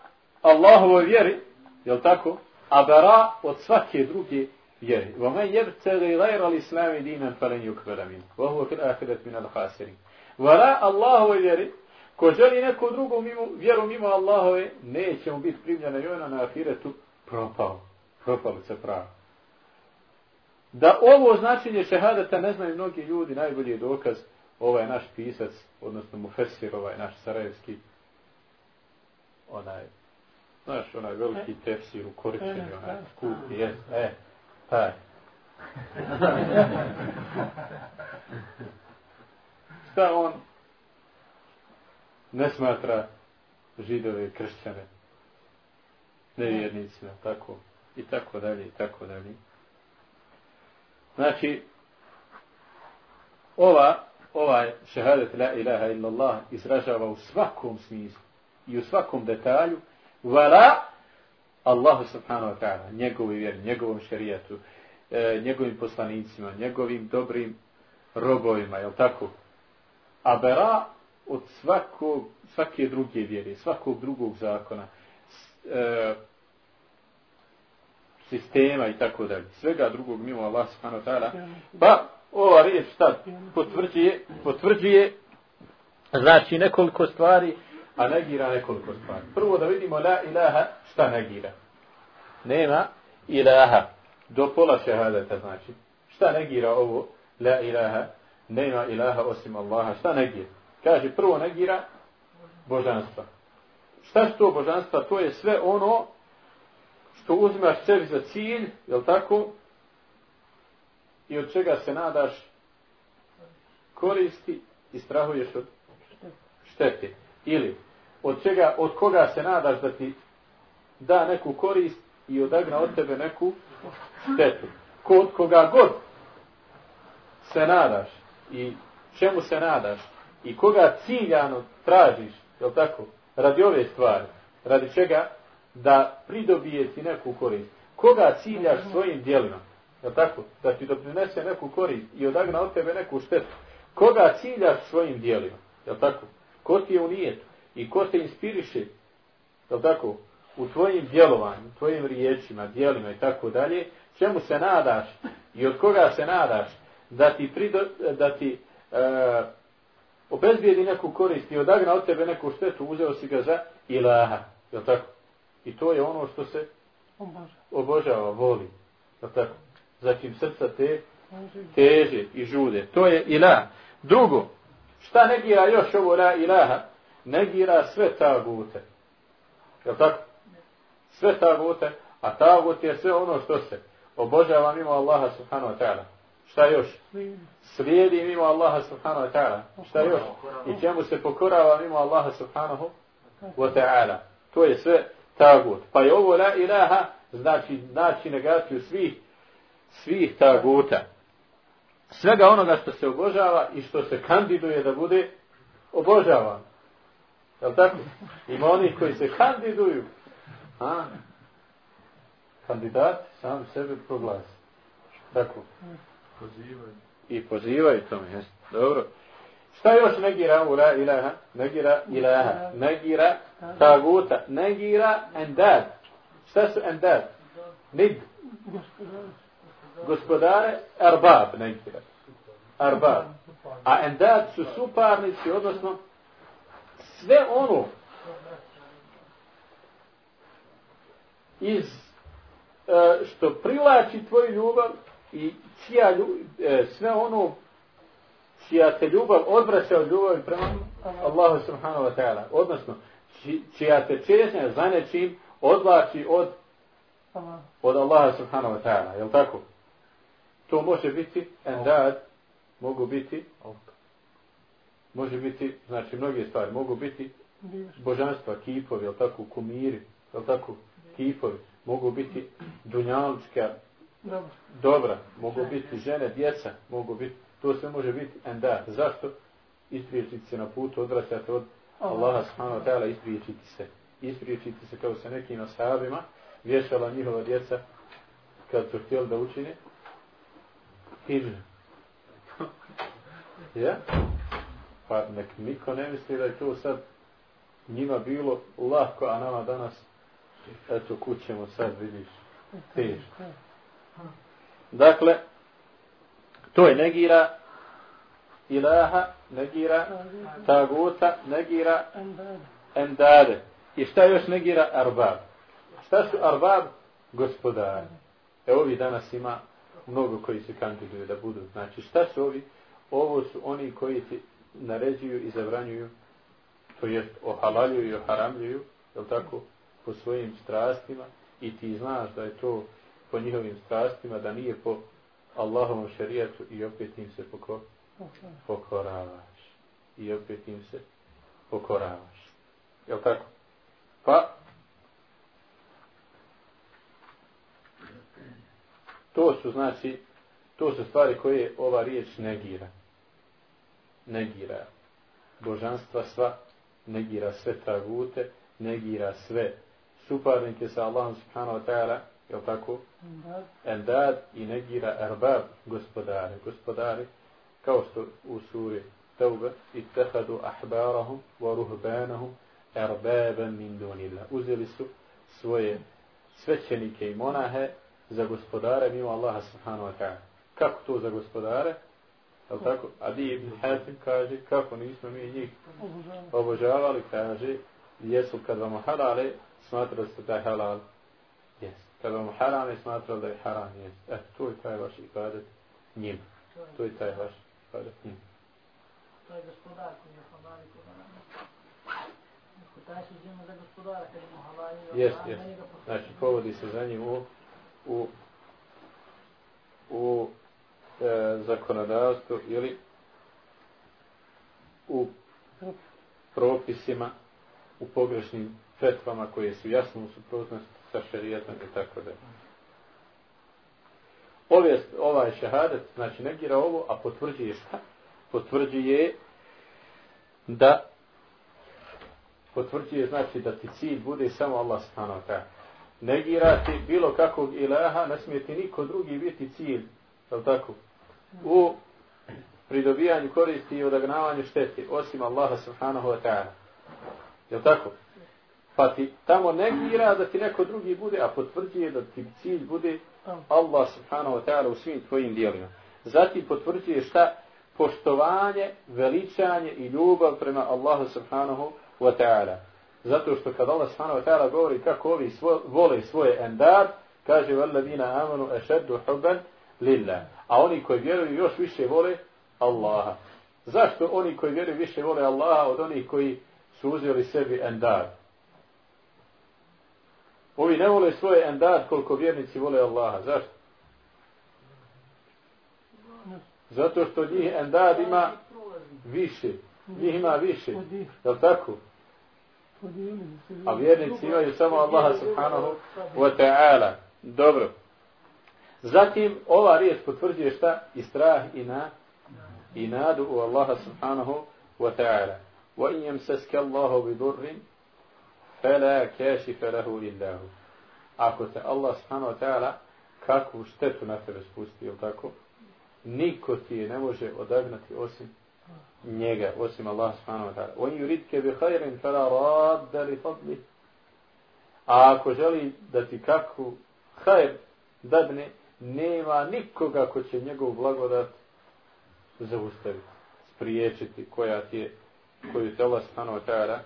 Allahovoj vjeri, jel tako? A bara od svake druge vjeri. Wa man yabtaghi ghayra al-islam dinan falan yuqbala min. Wa huwa fil akhirati min al-khasirin. Vala Allahovoj vjeri, ko želi neku drugu mimo, vjeru mimo Allahove, neće mu biti primljena i ona na ahiretu propao. Propao se pravo. Da ovo značenje šehadeta ne znaju mnogi ljudi, najbolji je dokaz ovaj naš pisac, odnosno mufesir, ovaj naš sarajevski onaj, znaš, onaj veliki tefsir u koričenju, onaj skupi, jes, e, taj. Šta on ne smatra židove i kršćane nevjernicima, tako, i tako dalje, i tako dalje. Znači, ova, ovaj šehadet la ilaha illallah izražava u svakom smislu i u svakom detalju vala Allahu subhanahu wa ta'ala njegovi vjeri, njegovom šerijatu e, njegovim poslanicima njegovim dobrim robovima je tako? A bera od svakog svake druge vjere svakog drugog zakona e, sistema i tako dalje. Svega drugog mimo Allah subhanahu wa ta'ala. Pa ova riječ šta potvrđuje potvrđuje znači nekoliko stvari a negira nekoliko stvari. Prvo da vidimo la ilaha, šta negira? Nema ilaha. Do pola šehadeta znači. Šta negira ovo? La ilaha. Nema ilaha osim Allaha. Šta negira? Kaže, prvo negira božanstva. Šta su to božanstva? To je sve ono što uzimaš sebi za cilj, je tako? I od čega se nadaš koristi i strahuješ od štete. Ili od čega, od koga se nadaš da ti da neku korist i odagna od tebe neku štetu. Kod koga god se nadaš i čemu se nadaš i koga ciljano tražiš, je tako, radi ove stvari, radi čega da pridobije ti neku korist. Koga ciljaš svojim dijelima, je tako, da ti doprinese neku korist i odagna od tebe neku štetu. Koga ciljaš svojim dijelima, je tako, ko ti je u nijetu i ko te inspiriše, je tako, u tvojim djelovanju, tvojim riječima, dijelima i tako dalje, čemu se nadaš i od koga se nadaš da ti, prido, da ti e, obezbijedi neku korist i odagna od tebe neku štetu, uzeo si ga za ilaha. Je tako? I to je ono što se obožava, voli. Je tako? Zatim srca te teže i žude. To je ilah. Drugo, šta negira još ovo la ilaha? Negira sve tagute. Je tako? Sve tagute, a tagut je sve ono što se obožava mimo Allaha subhanahu wa ta'ala. Šta još? Slijedi mimo Allaha subhanahu wa ta'ala. Šta još? I čemu se pokorava mimo Allaha subhanahu wa ta'ala. To je sve tagut. Pa je ovo la ilaha znači, znači negaciju svih svih taguta. Svega onoga što se obožava i što se kandiduje da bude obožavan. Je tako? Ima oni koji se kandiduju. A? Kandidat sam sebe proglasi. Tako. Pozivaju. I pozivaju tome. Jest. Dobro. Šta još negira u la ilaha? Negira ilaha. Negira taguta. Negira endad. Šta su endad? Nid. Gospodare, arbab negira. Arbab. A endad su suparnici, odnosno sve ono iz e, što privlači tvoju ljubav i cija ljubav, e, sve ono čija te ljubav odvraća od ljubavi prema Allahu subhanahu wa ta'ala. Odnosno, čija te čežnja za nečim odvlači od od Allaha subhanahu wa ta'ala. Je tako? To može biti endad, mogu biti može biti, znači mnoge stvari, mogu biti božanstva, kipovi, je tako, kumiri, je tako, kipovi, mogu biti dunjalička dobra. dobra, mogu biti žene, djeca, mogu biti, to sve može biti endad. Zašto? Ispriječiti se na putu, odrasjati od Allaha subhanahu wa ta'ala, ispriječiti se. Ispriječiti se kao sa nekim ashabima, vješala njihova djeca kad su htjeli da učine hijđu. ja? Pa nek niko ne misli da je to sad njima bilo lako, a nama danas eto kućemo sad vidiš teško. Dakle, to je negira ilaha, negira taguta, negira endade. I šta još negira arbab? Šta su arbab? Gospodari. Evo ovi danas ima mnogo koji se kandiduju da budu. Znači šta su ovi? Ovo su oni koji ti naređuju i zabranjuju, to jest ohalaljuju i oharamljuju, je tako, po svojim strastima i ti znaš da je to po njihovim strastima, da nije po Allahovom šarijatu i opet im se poko pokoravaš. I opet im se pokoravaš. Je tako? Pa, to su znači to su stvari koje ova riječ negira negira božanstva sva negira sve tragute negira sve suparnike sa Allahom subhanahu wa ta'ala je tako endad i negira erbab gospodare gospodare kao što u suri Tauba ittehadu ahbarahum wa ruhbanahum erbaban min dunillah uzeli su svoje svećenike i monahe za gospodare mimo Allaha subhanahu wa ta'ala. Kako to za gospodare? Je tako? Adi ibn Hatim kaže, kako nismo mi njih obožavali, kaže, jesu kad vam halale, smatrali ste taj halal? Jes. Kad vam harame, smatrali da je haram? Jes. E, to je taj vaš ibadet njim. To je taj vaš ibadet njim. To je gospodar koji je halali kod Taj su zima za gospodara kad je halali. Jes, jes. Znači, povodi se za njim u u u e, zakonodavstvu ili u propisima u pogrešnim fetvama koje su jasno u suprotnosti sa šerijetom i tako da. Ove, ovaj šehadet, znači negira ovo, a potvrđuje šta? Potvrđuje da potvrđuje znači da ti cilj bude samo Allah subhanahu wa negirati bilo kakvog ilaha, ne smije ti niko drugi biti cilj, je tako? U pridobijanju koristi i odagnavanju šteti, osim Allaha subhanahu wa ta'ala. Je tako? Pa ti tamo negira da ti neko drugi bude, a potvrđuje da ti cilj bude Allah subhanahu wa ta'ala u svim tvojim dijelima. Zatim potvrđuje šta? poštovanje, veličanje i ljubav prema Allahu subhanahu wa ta'ala. Zato što kad Allah subhanahu wa ta'ala govori kako ovi svo, vole svoje endad, kaže وَالَّذِينَ آمَنُوا أَشَدُّ حُبًا lilla. A oni koji vjeruju još više vole Allaha. Zašto oni koji vjeruju više vole Allaha od onih koji su uzeli sebi endar? Ovi ne vole svoje endar koliko vjernici vole Allaha. Zašto? Zato što njih endar ima više. Njih ima više. Je li tako? A vjernici imaju samo Allaha subhanahu wa ta'ala. Dobro. Zatim ova riječ potvrđuje šta? I strah i na i nadu u Allaha subhanahu wa ta'ala. Wa in yamsaska Allahu bi durrin fala kashifa lahu illa hu. Ako te Allah subhanahu wa ta'ala kakvu štetu na tebe spusti, je tako? Niko ti je ne može odagnati osim njega, osim Allah subhanahu wa ta'ala. On yuridke bi khairin fala radda li fadli. A ako želi da ti kakvu khair dadne, nema nikoga ko će njegov blagodat zaustaviti, spriječiti koja ti je, koju te Allah subhanahu wa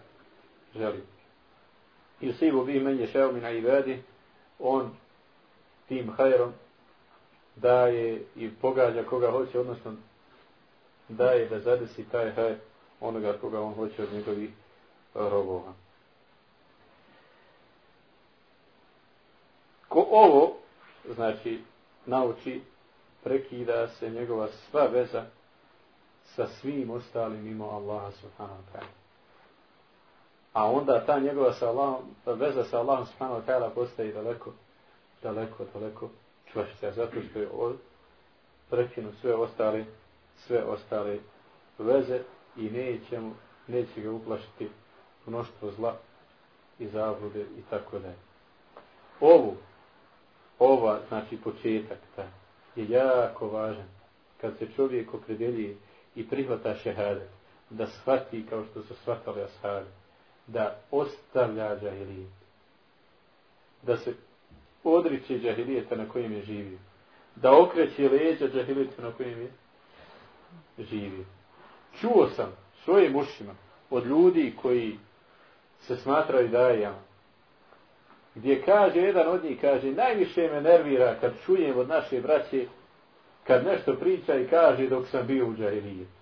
želi. I sivu bi menje šeo mi na ibadi, on tim hajrom daje i pogađa koga hoće, odnosno daje da zadesi taj hajr onoga koga on hoće od njegovih robova. Ko ovo, znači, nauči, prekida se njegova sva veza sa svim ostalim mimo Allaha subhanahu wa ta'ala. A onda ta njegova sa Allahom, veza sa Allahom subhanahu wa ta'ala postaje daleko, daleko, daleko čvršća. Zato što je prekinu sve ostale, sve ostale veze i neće, mu, neće ga uplašiti mnoštvo zla i zablude i tako da Ovu, ova, znači početak, ta, je jako važan. Kad se čovjek opredeljuje i prihvata šehadet, da shvati kao što su shvatali ashabi, da ostavlja džahilijet. Da se odriče džahilijeta na kojem je živio. Da okreće leđa džahilijeta na kojem je živio. Čuo sam svojim ušima od ljudi koji se smatraju dajama, gdje kaže, jedan od njih kaže, najviše me nervira kad čujem od naše braće, kad nešto priča i kaže dok sam bio u džahilijetu.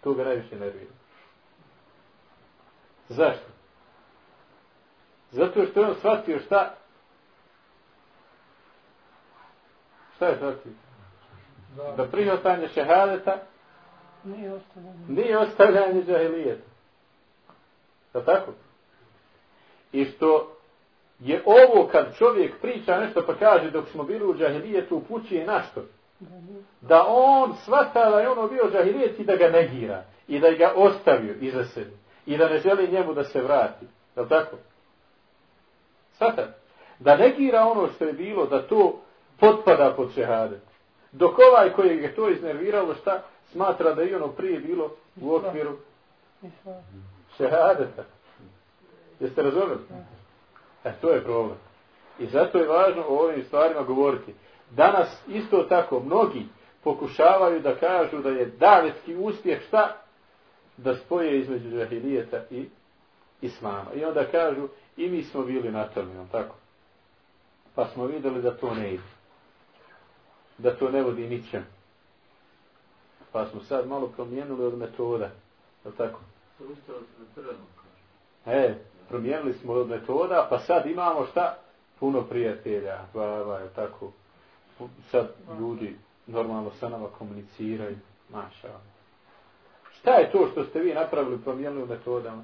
To ga najviše nervira. Zašto? Zato što je on shvatio šta? Šta je shvatio? Da, prihvatanje šehadeta nije ostavljanje, džahilijeta. Je tako? I što je ovo kad čovjek priča nešto pa kaže dok smo bili u džahilijetu upućuje na što? Da on shvata da je ono bio džahilijet i da ga negira. I da ga ostavio iza sebe. I da ne želi njemu da se vrati. Je li tako? Svata. Da negira ono što je bilo, da to potpada pod šehadet. Dok ovaj koji je to iznerviralo, šta smatra da je ono prije bilo u okviru šehadeta. Jeste razumeli? E, to je problem. I zato je važno o ovim stvarima govoriti. Danas isto tako mnogi pokušavaju da kažu da je davetski uspjeh šta? Da spoje između džahilijeta i islama. I onda kažu i mi smo bili na tome, tako? Pa smo videli da to ne ide. Da to ne vodi ničem. Pa smo sad malo promijenili od metoda. Je tako? E, promijenili smo od metoda, pa sad imamo šta? Puno prijatelja, baba, je tako? Sad ljudi normalno sa nama komuniciraju. Maša. Šta je to što ste vi napravili, promijenili u metodama?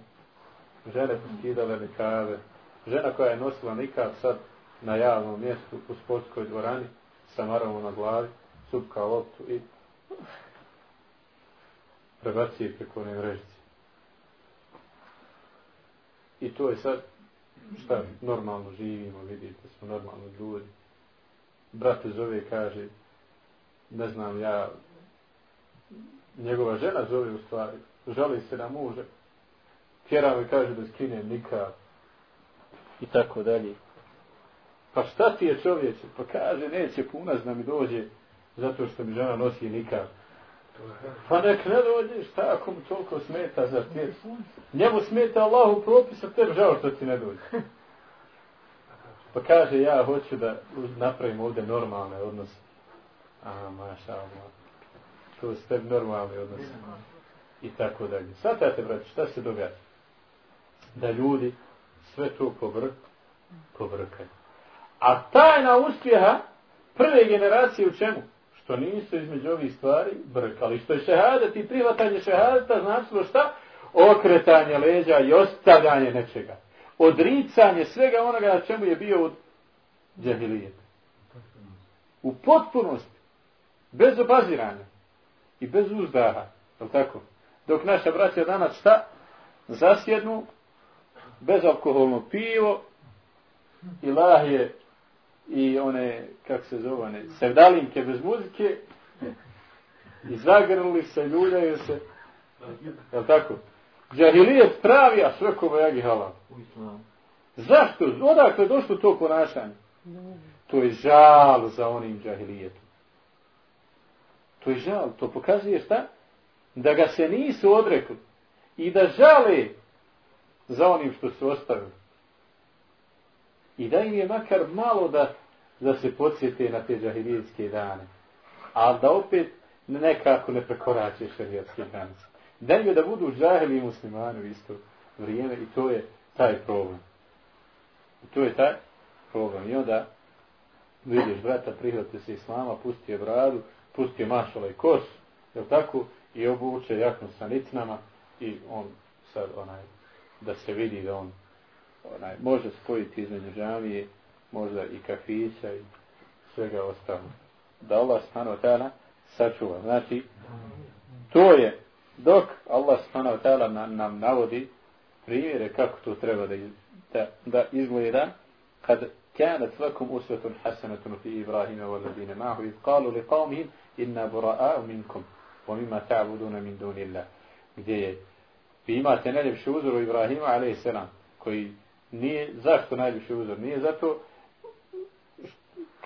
Žene poskidale nikave. Žena koja je nosila nikad sad na javnom mjestu u sportskoj dvorani sa maramom na glavi, supka loptu i prebacije preko one mrežice. I to je sad šta normalno živimo, vidite, smo normalni ljudi. Brat zove i kaže, ne znam, ja, njegova žena zove u stvari, žali se na muže, tjera mi kaže da skine nikad, i tako dalje. Pa šta ti je čovječe? Pa kaže, neće puna da mi dođe zato što mi žena nosi nikad. Pa nek ne dođe, šta ako mu toliko smeta za te? Njemu smeta Allahu propis, a tebi žao što ti ne dođe. Pa kaže, ja hoću da napravim ovdje normalne odnose. A, maša Allah. To su tebi normalni odnose. I tako dalje. Svatate, brate, šta se događa? Da ljudi sve to povr, povrkaju. A tajna uspjeha prve generacije u čemu? Što nisu između ovih stvari brkali. Što je šehadet i privatanje šehadeta značilo šta? Okretanje leđa i ostavljanje nečega. Odricanje svega onoga na čemu je bio od džahilijeta. U potpunosti. Bez obaziranja. I bez uzdaha. Je tako? Dok naša braća danas šta? Zasjednu bezalkoholno pivo i lahje i one, kako se zove, one sevdalinke bez muzike i zagrnuli se, ljuljaju se. Je li tako? Džahilijet pravi, a sve ko vajagi halal. Zašto? Odakle došlo to ponašanje? To je žal za onim džahilijetom. To je žal. To pokazuje šta? Da ga se nisu odrekli. I da žale za onim što su ostavili. I da im je makar malo da, da se podsjete na te džahilijetske dane. A da opet nekako ne prekorače šarijatske granice. Da im je da budu džahili muslimani u isto vrijeme i to je taj problem. I to je taj problem. I onda vidiš brata prihvatio se islama, pustio bradu, pustio mašala i kos, je tako? I obuče jaknu sa nicnama i on sad onaj da se vidi da on onaj, može spojiti između džamije, možda i kafića i svega ostalo. Da Allah subhanahu wa ta'ala sačuva. Znači, to je dok Allah subhanahu wa ta'ala nam, navodi primjere kako to treba da, da, da izgleda kad كانت لكم أسوة حسنة في إبراهيم والذين معه إذ قالوا لقومهم إنا براء منكم ومما تعبدون من دون الله gdje vi imate najljepši uzor u Ibrahimu koji nije, zašto najljepši uzor? Nije zato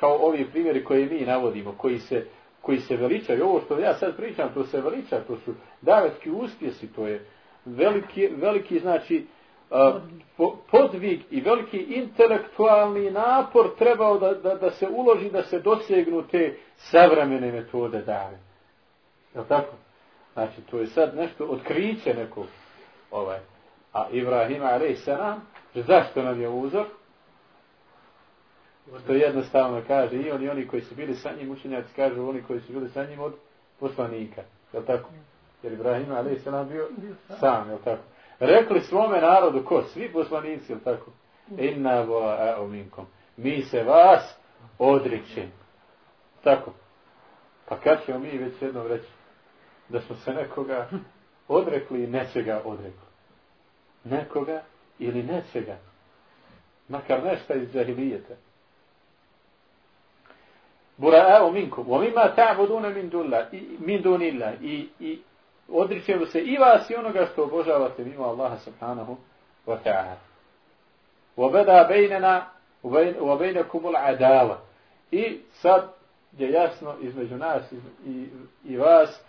kao ovi primjeri koje mi navodimo, koji se, koji se veličaju. Ovo što ja sad pričam, to se veliča, to su davetski uspjesi, to je veliki, veliki znači, podvig i veliki intelektualni napor trebao da, da, da se uloži, da se dosegnu te savremene metode dave. Je tako? Znači, to je sad nešto otkriće nekog ovaj. A Ibrahim a.s zašto nam je uzor? To jednostavno kaže i oni, oni koji su bili sa njim, učenjaci kažu oni koji su bili sa njim od poslanika. Je tako? Jer Ibrahim a.s. bio sam, je tako? Rekli svome narodu, ko? Svi poslanici, je tako? Inna vo a minkom. Mi se vas odričemo. Tako. Pa kad ćemo mi već jednom reći da smo se nekoga odrekli i nečega odrekli. Nekoga ili nečega. Makar nešta iz džahilijeta. Bura'a'u minkum. Wa mimma ta'buduna min dulla, min dunilla. I, i odričemo se i vas i onoga što obožavate mimo Allaha subhanahu wa ta'ala. Wa bada bejnena wa bejnekumul adava. I sad je jasno između nas i, i, i vas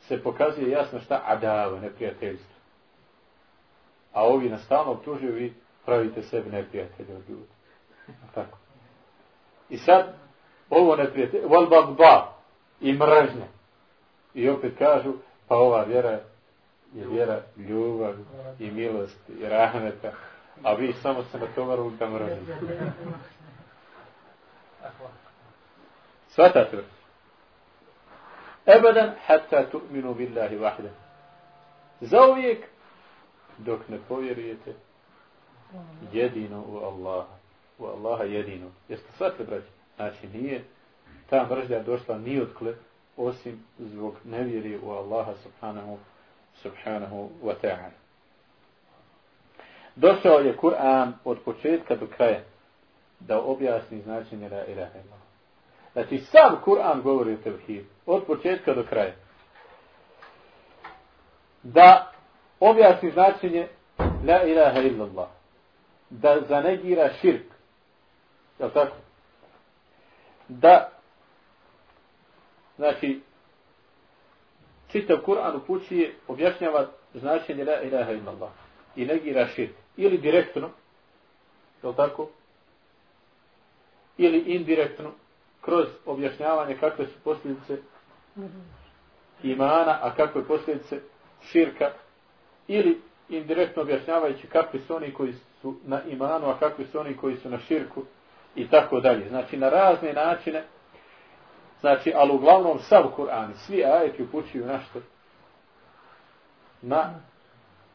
se pokazuje jasno šta adava, neprijateljstvo. A ovi nas stalno obtužuju vi pravite sebi neprijatelje od ljudi. Tako. I sad, ovo neprijatelje, wal bagba, i mržnje. I opet kažu, pa ova vjera je vjera ljubav i milost i rahmeta, a vi samo se na tovaru da mržnje. Svatate li? Ebadan hatta tu'minu billahi vahda. Za uvijek dok ne povjerujete jedino u Allaha. U Allaha jedino. Jeste shvatili, braći? Znači, nije ta mržda došla ni odkle, osim zbog nevjeri u Allaha subhanahu, subhanahu wa ta'ala. Došao je Kur'an od početka do kraja da objasni značenje la ilaha illallah. Znači, sam Kur'an govori o tevhidu. Od početka do kraja. Da objasni značenje la ilaha illallah. Da zanegira širk. Je tako? Da znači, čitav Kur'an upućuje, objašnjava značenje la ilaha illallah i negira širk. Ili direktno, je tako? Ili indirektno, kroz objašnjavanje kakve su posljedice imana, a kakve posljedice širka, ili indirektno objašnjavajući kakvi su oni koji su na imanu, a kakvi su oni koji su na širku, i tako dalje. Znači, na razne načine, znači, ali uglavnom sav Kur'an, svi ajeti upućuju na što? Na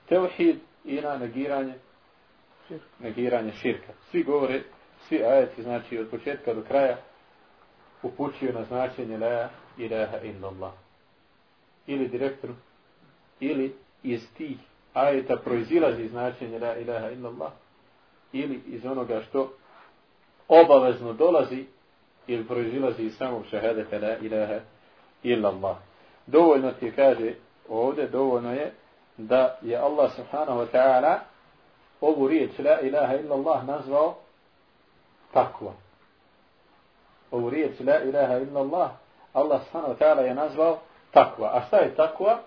tevhid i na negiranje negiranje širka. Svi govore, svi ajeti, znači, od početka do kraja, upućuju na značenje la ilaha illallah. Ili direktno, ili iz tih ajeta proizilazi značenje la ilaha illallah, ili iz onoga što obavezno dolazi ili proizilazi iz samog šahadeta la ilaha illallah. Dovoljno ti kaže ovdje, dovoljno je da je Allah subhanahu wa ta'ala ovu riječ la ilaha illallah nazvao takva. Ovu riječ la ilaha illallah Allah subhanahu wa ta'ala je nazvao takva. A šta je takva?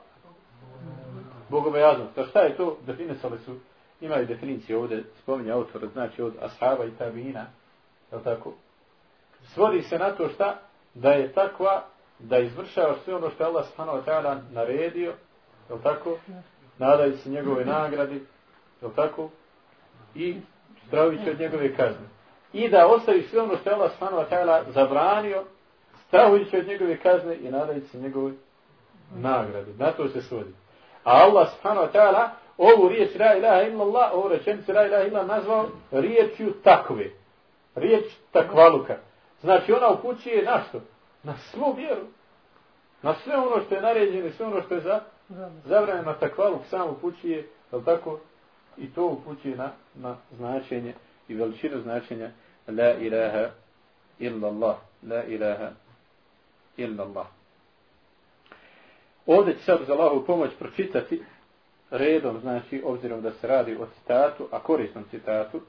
Bogobojaznost. A šta je to? Definisali su, imaju definicije ovdje, spominje autor, znači od ashaba i tabina, je tako? Svodi se na to šta? Da je takva, da izvršava sve ono što je Allah subhanahu wa ta'ala naredio, je tako? Nadaju se njegove nagradi, je tako? I stravići od njegove kazne. I da ostavi sve ono što je Allah subhanahu wa ta'ala zabranio, strahujući od njegove kazne i nadajući se njegove nagrade. Na to se svodi. A Allah subhanahu wa ta'ala ovu riječ la ilaha illallah, ovu rečenicu la ilaha illallah nazvao riječju takve. Riječ takvaluka. Znači ona upućuje na što? Na svu vjeru. Na sve ono što je naređeno i sve ono što je za, zabranjeno na takvaluk sam upućuje, je tako? I to upućuje na, na značenje i veličinu značenja La ilaha illallah. La ilaha illallah. Ovdje ću sad za Allahovu pomoć pročitati redom, znači, obzirom da se radi o citatu, a korisnom citatu,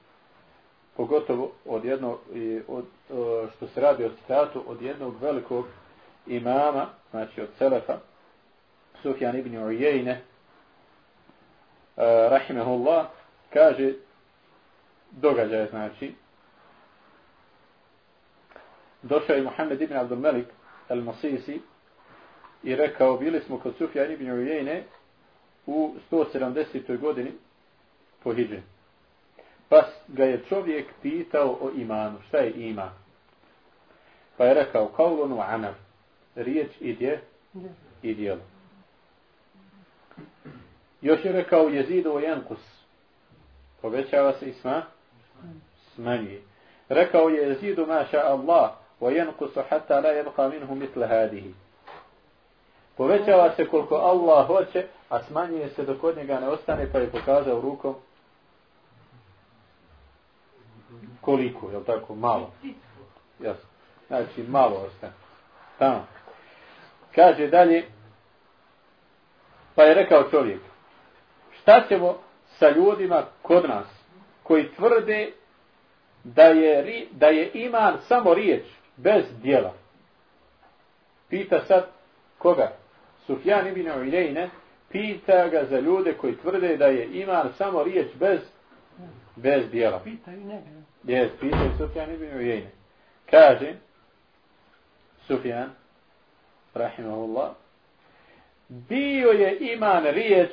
pogotovo od jednog, od, e, što se radi o citatu od jednog velikog imama, znači od Selefa, Sufjan ibn Ujejne, e, rahimehullah, kaže, događaj, znači, došao je Muhammed ibn Abdul Malik, al-Masisi, i rekao, bili smo kod Sufjan ibn Ujejne u 170. godini po Hidži. Pa ga je čovjek pitao o imanu. Šta je iman? Pa je rekao, kaulonu amal. Riječ i dje i dijelo. Još je rekao, jezidu o jankus. Povećava se i sma? Smanji. Rekao je, jezidu maša Allah, o jankusu hatta la jebka minhu mitle hadihi. Povećava se koliko Allah hoće, a smanjuje se dok od njega ne ostane, pa je pokazao rukom koliko, je tako, malo. Jasno. Znači, malo ostane. Tamo. Kaže dalje, pa je rekao čovjek, šta ćemo sa ljudima kod nas, koji tvrde da je, da je iman samo riječ, bez dijela. Pita sad, koga? Sufjan ibn Ujlejne pita ga za ljude koji tvrde da je iman samo riječ bez bez dijela. Pitaju njega. Jes, pitaju Sufjan ibn Ujlejne. Kaže Sufjan rahimahullah bio je iman riječ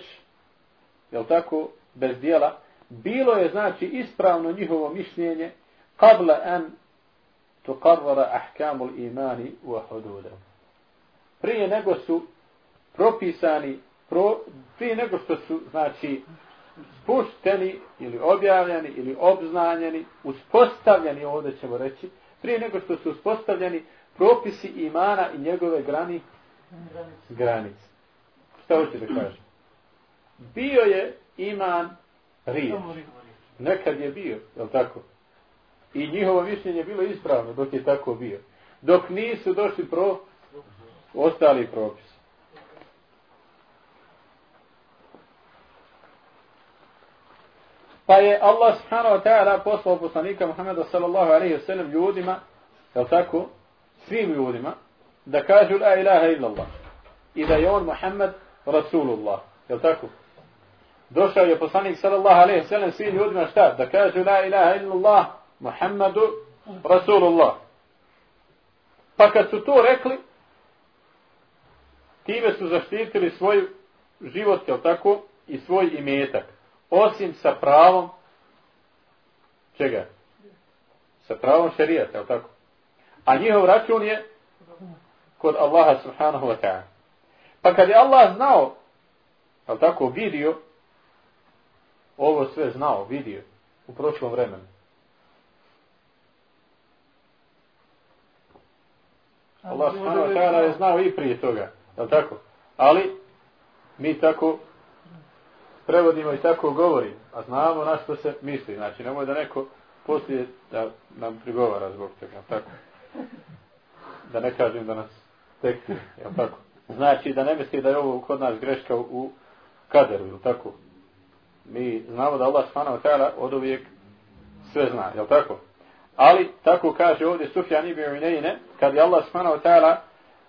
je tako, bez dijela bilo je znači ispravno njihovo mišljenje qabla an tuqarrara ahkamul imani wa hududahu prije nego su propisani pro, prije nego što su znači spušteni ili objavljeni ili obznanjeni, uspostavljeni ovdje ćemo reći, prije nego što su uspostavljeni propisi imana i njegove grani granice. granice. Šta hoćete da kažem? Bio je iman riječ. Nekad je bio, je tako? I njihovo mišljenje je bilo ispravno dok je tako bio. Dok nisu došli pro ostali propis. Pa je Allah subhanahu wa ta'ala poslao poslanika Muhammeda sallallahu alaihi wa sallam ljudima, je tako, svim ljudima, da kažu la ilaha illallah i da je on Muhammed Rasulullah. Je tako? Došao je poslanik sallallahu alaihi sallam svim ljudima šta? Da kažu la ilaha illallah Muhammedu Rasulullah. Pa kad su to rekli, time su zaštitili svoj život, je tako? I svoj imetak. Osim sa pravom čega? Sa pravom šarijata, je tako? A njihov račun je kod Allaha subhanahu wa ta'ala. Pa kad je Allah znao, je tako, vidio, ovo sve znao, vidio, u prošlom vremenu. Allah subhanahu wa ta'ala je znao i prije toga, je tako? Ali, mi tako prevodimo i tako govori, a znamo na što se misli. Znači, nemoj da neko poslije da nam prigovara zbog toga, tako? Da ne kažem da nas tekti, je tako? Znači, da ne misli da je ovo kod nas greška u kaderu, je tako? Mi znamo da Allah subhanahu wa ta'ala od uvijek sve zna, je tako? Ali, tako kaže ovdje Sufjan ibn Uynejne, kad je Allah subhanahu wa ta'ala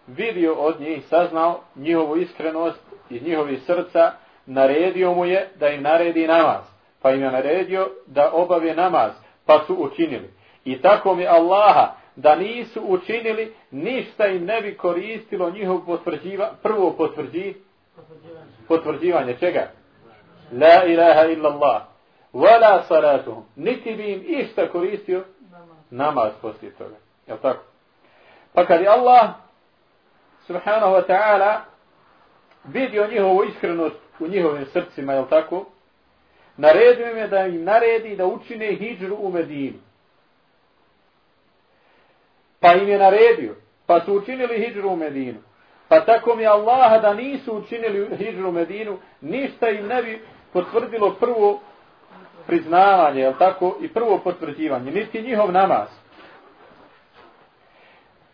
vidio od njih, saznao njihovu iskrenost iz njihovih srca, naredio mu je da im naredi namaz. Pa im je naredio da obave namaz, pa su učinili. I tako mi Allaha, da nisu učinili, ništa im ne bi koristilo njihov potvrđiva, prvo potvrđi, potvrđivanje. Čega? La ilaha illallah. Wala salatuhum. Niti bi im išta koristio namaz poslije toga. Je tako? Pa kad je Allah subhanahu wa ta'ala vidio njihovu iskrenost u njihovim srcima, jel tako? Naredio im je da im naredi da učine hijđru u Medinu. Pa im je naredio. Pa su učinili hijđru u Medinu. Pa tako mi Allaha da nisu učinili hijđru u Medinu, ništa im ne bi potvrdilo prvo priznavanje, jel tako? I prvo potvrđivanje. Niti njihov namaz.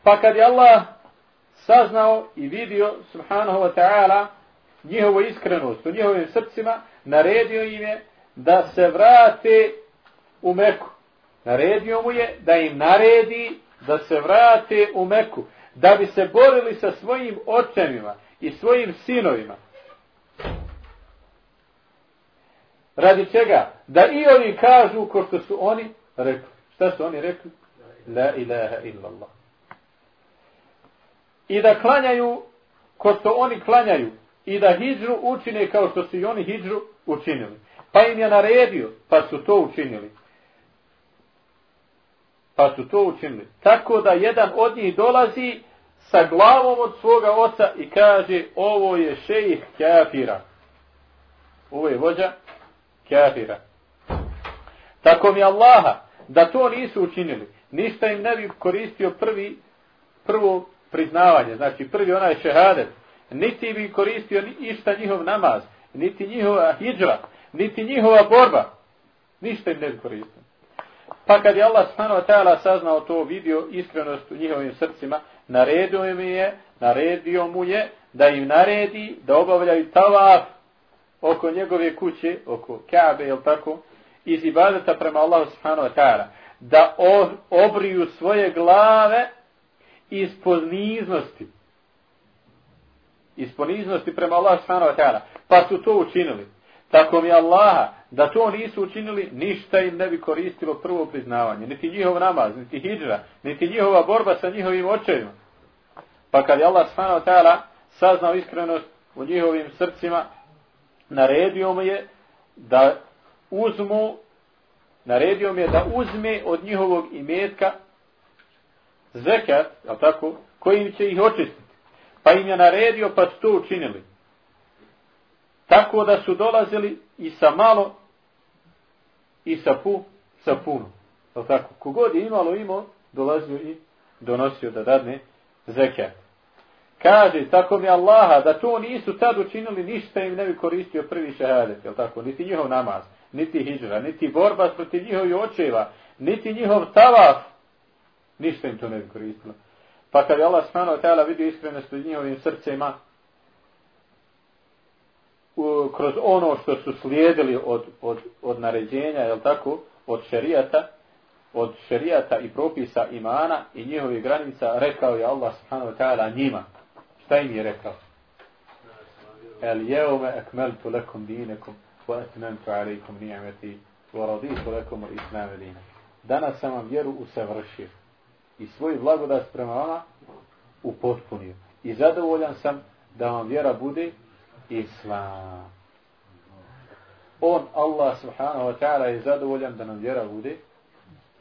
Pa kad je Allah saznao i vidio, subhanahu wa ta'ala, njihovu iskrenost u njihovim srcima, naredio im je da se vrate u Meku. Naredio mu je da im naredi da se vrate u Meku, da bi se borili sa svojim očevima i svojim sinovima. Radi čega? Da i oni kažu ko što su oni rekli. Šta su oni rekli? La ilaha illallah. I da klanjaju ko što oni klanjaju. I da hijđru učine kao što su i oni hijđru učinili. Pa im je naredio, pa su to učinili. Pa su to učinili. Tako da jedan od njih dolazi sa glavom od svoga oca i kaže ovo je šejih kafira. Ovo je vođa kafira. Tako mi Allaha da to nisu učinili. Ništa im ne bi koristio prvi, prvo priznavanje. Znači prvi onaj šehadet. Niti bi koristio ništa njihov namaz. Niti njihova hijđra. Niti njihova borba. Ništa im ne bi koristio. Pa kad je Allah subhanahu wa ta'ala saznao to, vidio iskrenost u njihovim srcima, naredio mu je, naredio mu je da im naredi da obavljaju tavaf oko njegove kuće, oko Kaabe, jel tako, iz ibadeta prema Allahu subhanahu wa ta'ala, da obriju svoje glave iz poniznosti. Iz poniznosti prema Allahu subhanahu wa ta'ala. Pa su to učinili. Tako mi Allaha, da to nisu učinili, ništa im ne bi koristilo prvo priznavanje. Niti njihov namaz, niti hijđra, niti njihova borba sa njihovim očevima. Pa kad je Allah subhanahu wa ta'ala saznao iskrenost u njihovim srcima, naredio mu je da uzmu, naredio mu je da uzme od njihovog imetka zekat, je tako, kojim će ih očistiti. Pa im je naredio, pa su to učinili. Tako da su dolazili i sa malo i sa pu, sa puno. Je tako? Kogod je imalo imao, dolazio i donosio da dadne zekat. Kaže, tako mi Allaha, da to nisu tad učinili, ništa im ne bi koristio prvi šehadet, je tako? Niti njihov namaz, niti hijđra, niti borba protiv njihovi očeva, niti njihov tavaf, ništa im to ne bi koristilo. Pa kad je Allah smano tela vidio iskrenost u njihovim srcima, u, kroz ono što su slijedili od, od, od naređenja, je tako, od šerijata, od šerijata i propisa imana i njihovih granica rekao je Allah subhanahu wa ta'ala njima. Šta im je rekao? El jeume ekmeltu lekom dinekom wa etmentu alaikum nijameti wa raditu lekom al islam dine. Danas sam vam vjeru usavršio i svoju blagodat prema vama upotpunio. I zadovoljan sam da vam vjera bude islam. On, Allah subhanahu wa ta'ala, je zadovoljan da nam vjera bude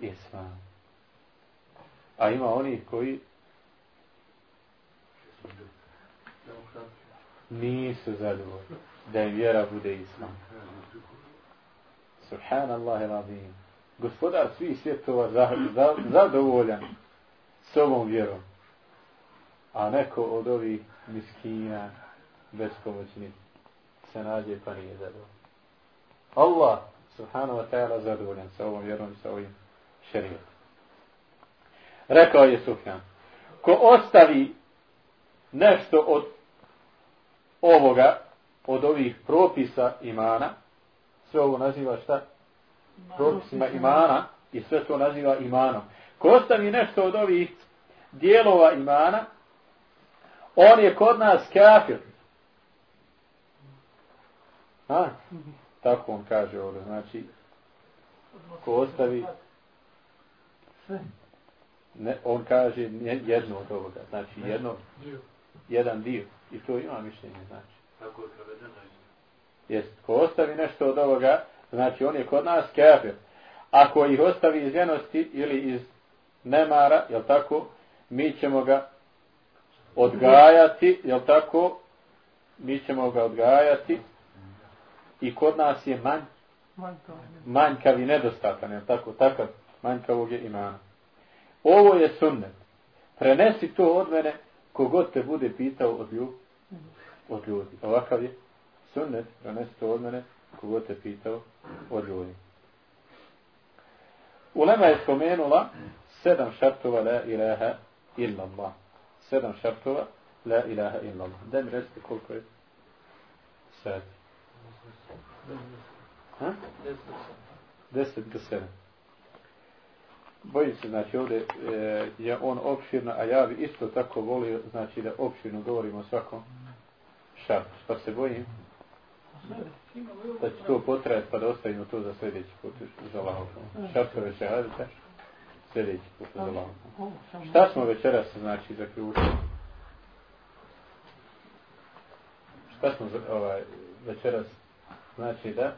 islam. A ima oni koji nisu zadovoljni da im vjera bude islam. Subhanallah i. Gospodar svih svjetova zadovoljan s ovom vjerom. A neko od ovih miskina bespomoćni se nađe pa nije zadovoljan. Allah subhanahu wa ta'ala zadovoljan sa ovom vjerom i sa ovim šerijetom. Rekao je Sufjan, ko ostavi nešto od ovoga, od ovih propisa imana, sve ovo naziva šta? Propisima imana i sve to naziva imanom. Ko ostavi nešto od ovih dijelova imana, on je kod nas kafir. Ha? Tako on kaže ovdje. Znači, ko ostavi... Ne, on kaže jedno od ovoga. Znači, jedno, jedan dio. I to ima mišljenje, znači. Tako je prevedeno. Jest, ko ostavi nešto od ovoga, znači on je kod nas kafir. Ako ih ostavi iz jenosti ili iz nemara, jel tako, mi ćemo ga odgajati, jel tako, mi ćemo ga odgajati i kod nas je manj, manjkav i nedostatan, jel tako, takav manjkavog je imana. Ovo je sunnet. Prenesi to od mene kogod te bude pitao od ljudi. Od ljudi. Ovakav je sunnet. Prenesi to od mene kogod te pitao od ljudi. Ulema je spomenula sedam šartova la ilaha illa Allah. Sedam šartova la ilaha illa Allah. Daj mi recite koliko je sati. Ha? Deset do sedam. Bojim se, znači ovdje e, je on opširno, a ja bi isto tako volio, znači da opširno govorimo o svakom šartu. Pa se bojim da će to potrajati pa da ostavimo to za sljedeći put za lavom. Šartove će radite sljedeći put za lavom. Šta smo večeras znači zaključili? Šta smo ovaj, večeras znači da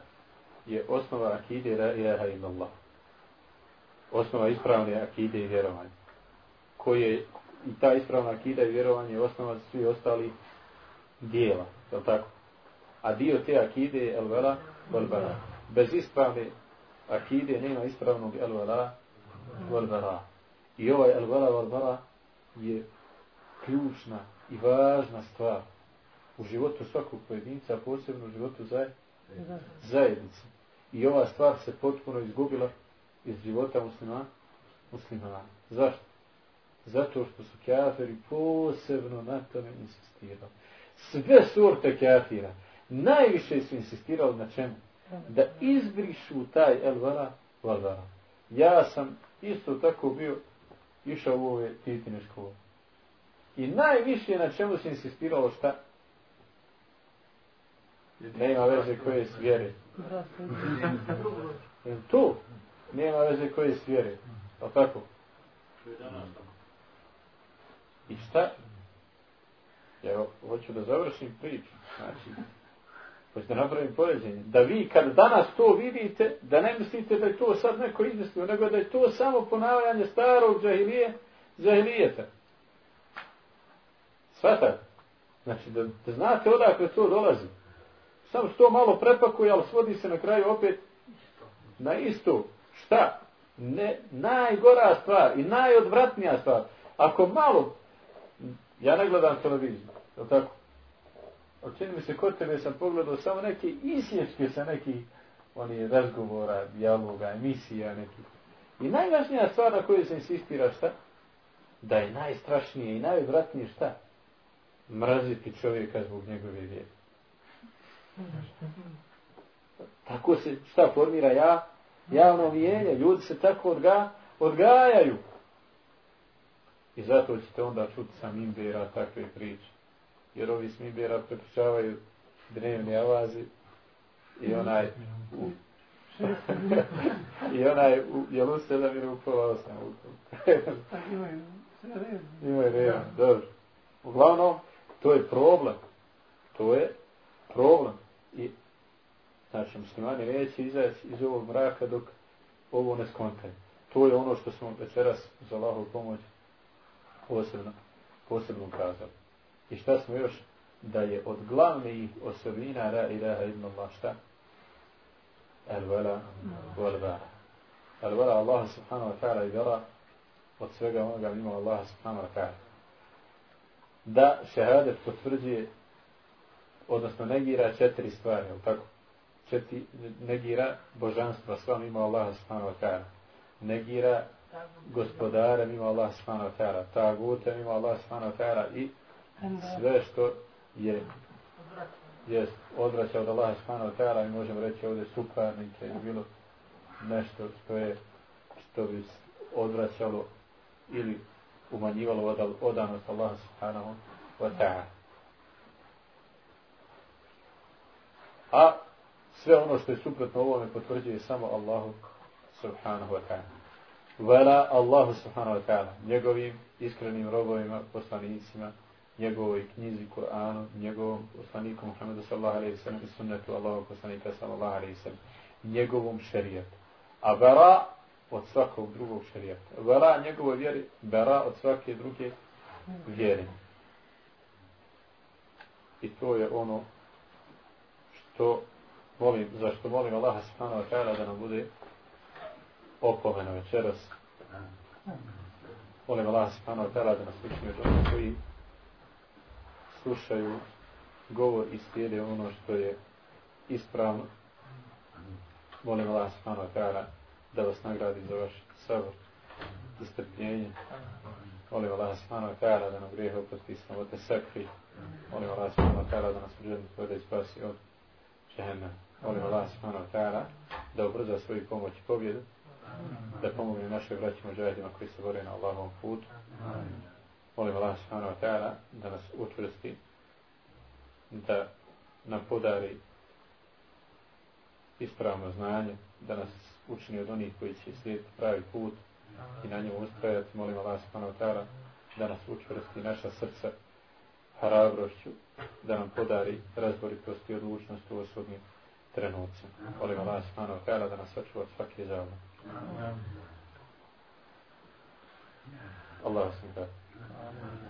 je osnova akide la ilaha illallah. Osnova ispravne akide i vjerovanja. Koje i ta ispravna akida i vjerovanje je osnova svi ostali dijela. Je tako? A dio te akide je el-vela vel-bela. Bez ispravne akide nema ispravnog el-vela vel-bela. I ovaj el-vela vel-bela je ključna i važna stvar u životu svakog pojedinca, a posebno u životu zaj... zajednice. I ova stvar se potpuno izgubila iz života muslima, muslimana. Zašto? Zato što su kafiri posebno na tome insistirali. Sve sorte kafira najviše su insistirali na čemu? Da izbrišu taj elvara valvara. Ja sam isto tako bio išao u ove titine škole. I najviše na čemu se insistiralo šta? Nema veze koje s vjere. Tu nema veze koje s vjere. Pa tako? I šta? Ja hoću da završim priču. Znači, Hoćete napraviti poređenje. Da vi kad danas to vidite, da ne mislite da je to sad neko izmislio, nego da je to samo ponavljanje starog džahilije, džahilijeta. Svata. Znači, da, da znate odakle to dolazi. Samo što malo prepakuje, ali svodi se na kraju opet na isto. Šta? Ne, najgora stvar i najodvratnija stvar. Ako malo, ja ne gledam televiziju, je tako? Ali čini mi se, kod tebe sam pogledao samo neke isječke sa nekih oni razgovora, dijaloga, emisija nekih. I najvažnija stvar na kojoj se insistira šta? Da je najstrašnije i najodvratnije šta? Mraziti čovjeka zbog njegove vjere. Tako se šta formira ja? Javno vijenje. Ljudi se tako odga, odgajaju. I zato ćete onda čuti sa mimbera takve priče. Jer ovi s mimbera prepričavaju dnevne avazi i onaj u, i onaj u, jel u sedam ili u pola osam u Imaju redom. Imaju redom, dobro. Uglavnom, to je problem. To je problem. I znači, muslimani neće izaći iz ovog mraka dok ovo ne skontaju. To je ono što smo večeras za Allahovu pomoć posebno, posebno ukazali. I šta smo još? Da je od glavnih osobina ra ilaha illallah šta? Al-vala wal bara. Al-vala Allah subhanahu wa ta'ala i vera od svega onoga mimo Allah subhanahu wa ta'ala. Da šehadet potvrđuje odnosno negira četiri stvari, je tako? Četiri, negira božanstva sva mimo Allah subhanahu wa ta'ala. Negira gospodara mimo Allah subhanahu wa ta'ala, taguta mimo Allah subhanahu wa ta'ala i sve što je jest odvraća od Allaha subhanahu wa ta'ala i možemo reći ovdje suparnike ili bilo nešto što je što bi odvraćalo ili umanjivalo od, odanost Allaha subhanahu wa ta'ala. A sve ono što je suprotno ovome potvrđuje samo Allahu subhanahu wa ta'ala. Vela Allahu subhanahu wa ta'ala, njegovim iskrenim robovima, poslanicima, njegovoj knjizi Kur'anu, njegovom poslaniku Muhammedu sallallahu alaihi sallam i sunnetu Allahu poslanika sallallahu alaihi sallam, njegovom šerijatu. A vera od svakog drugog šerijata. Vera njegovoj vjeri, vera od svake druge vjeri. I to je ono što molim, zašto molim Allaha subhanahu wa ta'ala da nam bude opomeno večeras. Molim Allaha subhanahu wa ta'ala da nas učini od onih koji slušaju govor i slijede ono što je ispravno. Molim Allah subhanahu Kara, da vas nagradi za vaš sabor i strpljenje. Molim Allah subhanahu Kara, da nam grijeh oprosti samo te sakri. Molim Allah subhanahu Kara, da nas uđenu tvojde i spasi od džehenna. Molim Allah subhanahu Kara, da ubrza svoju pomoć i pobjedu. Da pomogne naše braćima džahedima koji se bore na Allahovom putu. Molim Allah subhanahu wa ta'ala da nas učvrsti, da nam podari ispravno znanje, da nas učini od onih koji će slijediti pravi put i na njemu ustrajati. Molim Allah subhanahu wa ta'ala da nas učvrsti naša srca hrabrošću, da nam podari razboritost i odlučnost u osobnim trenucima. Molim Allah subhanahu wa ta'ala da nas sačuva svaki zavno. Allah subhanahu Amen.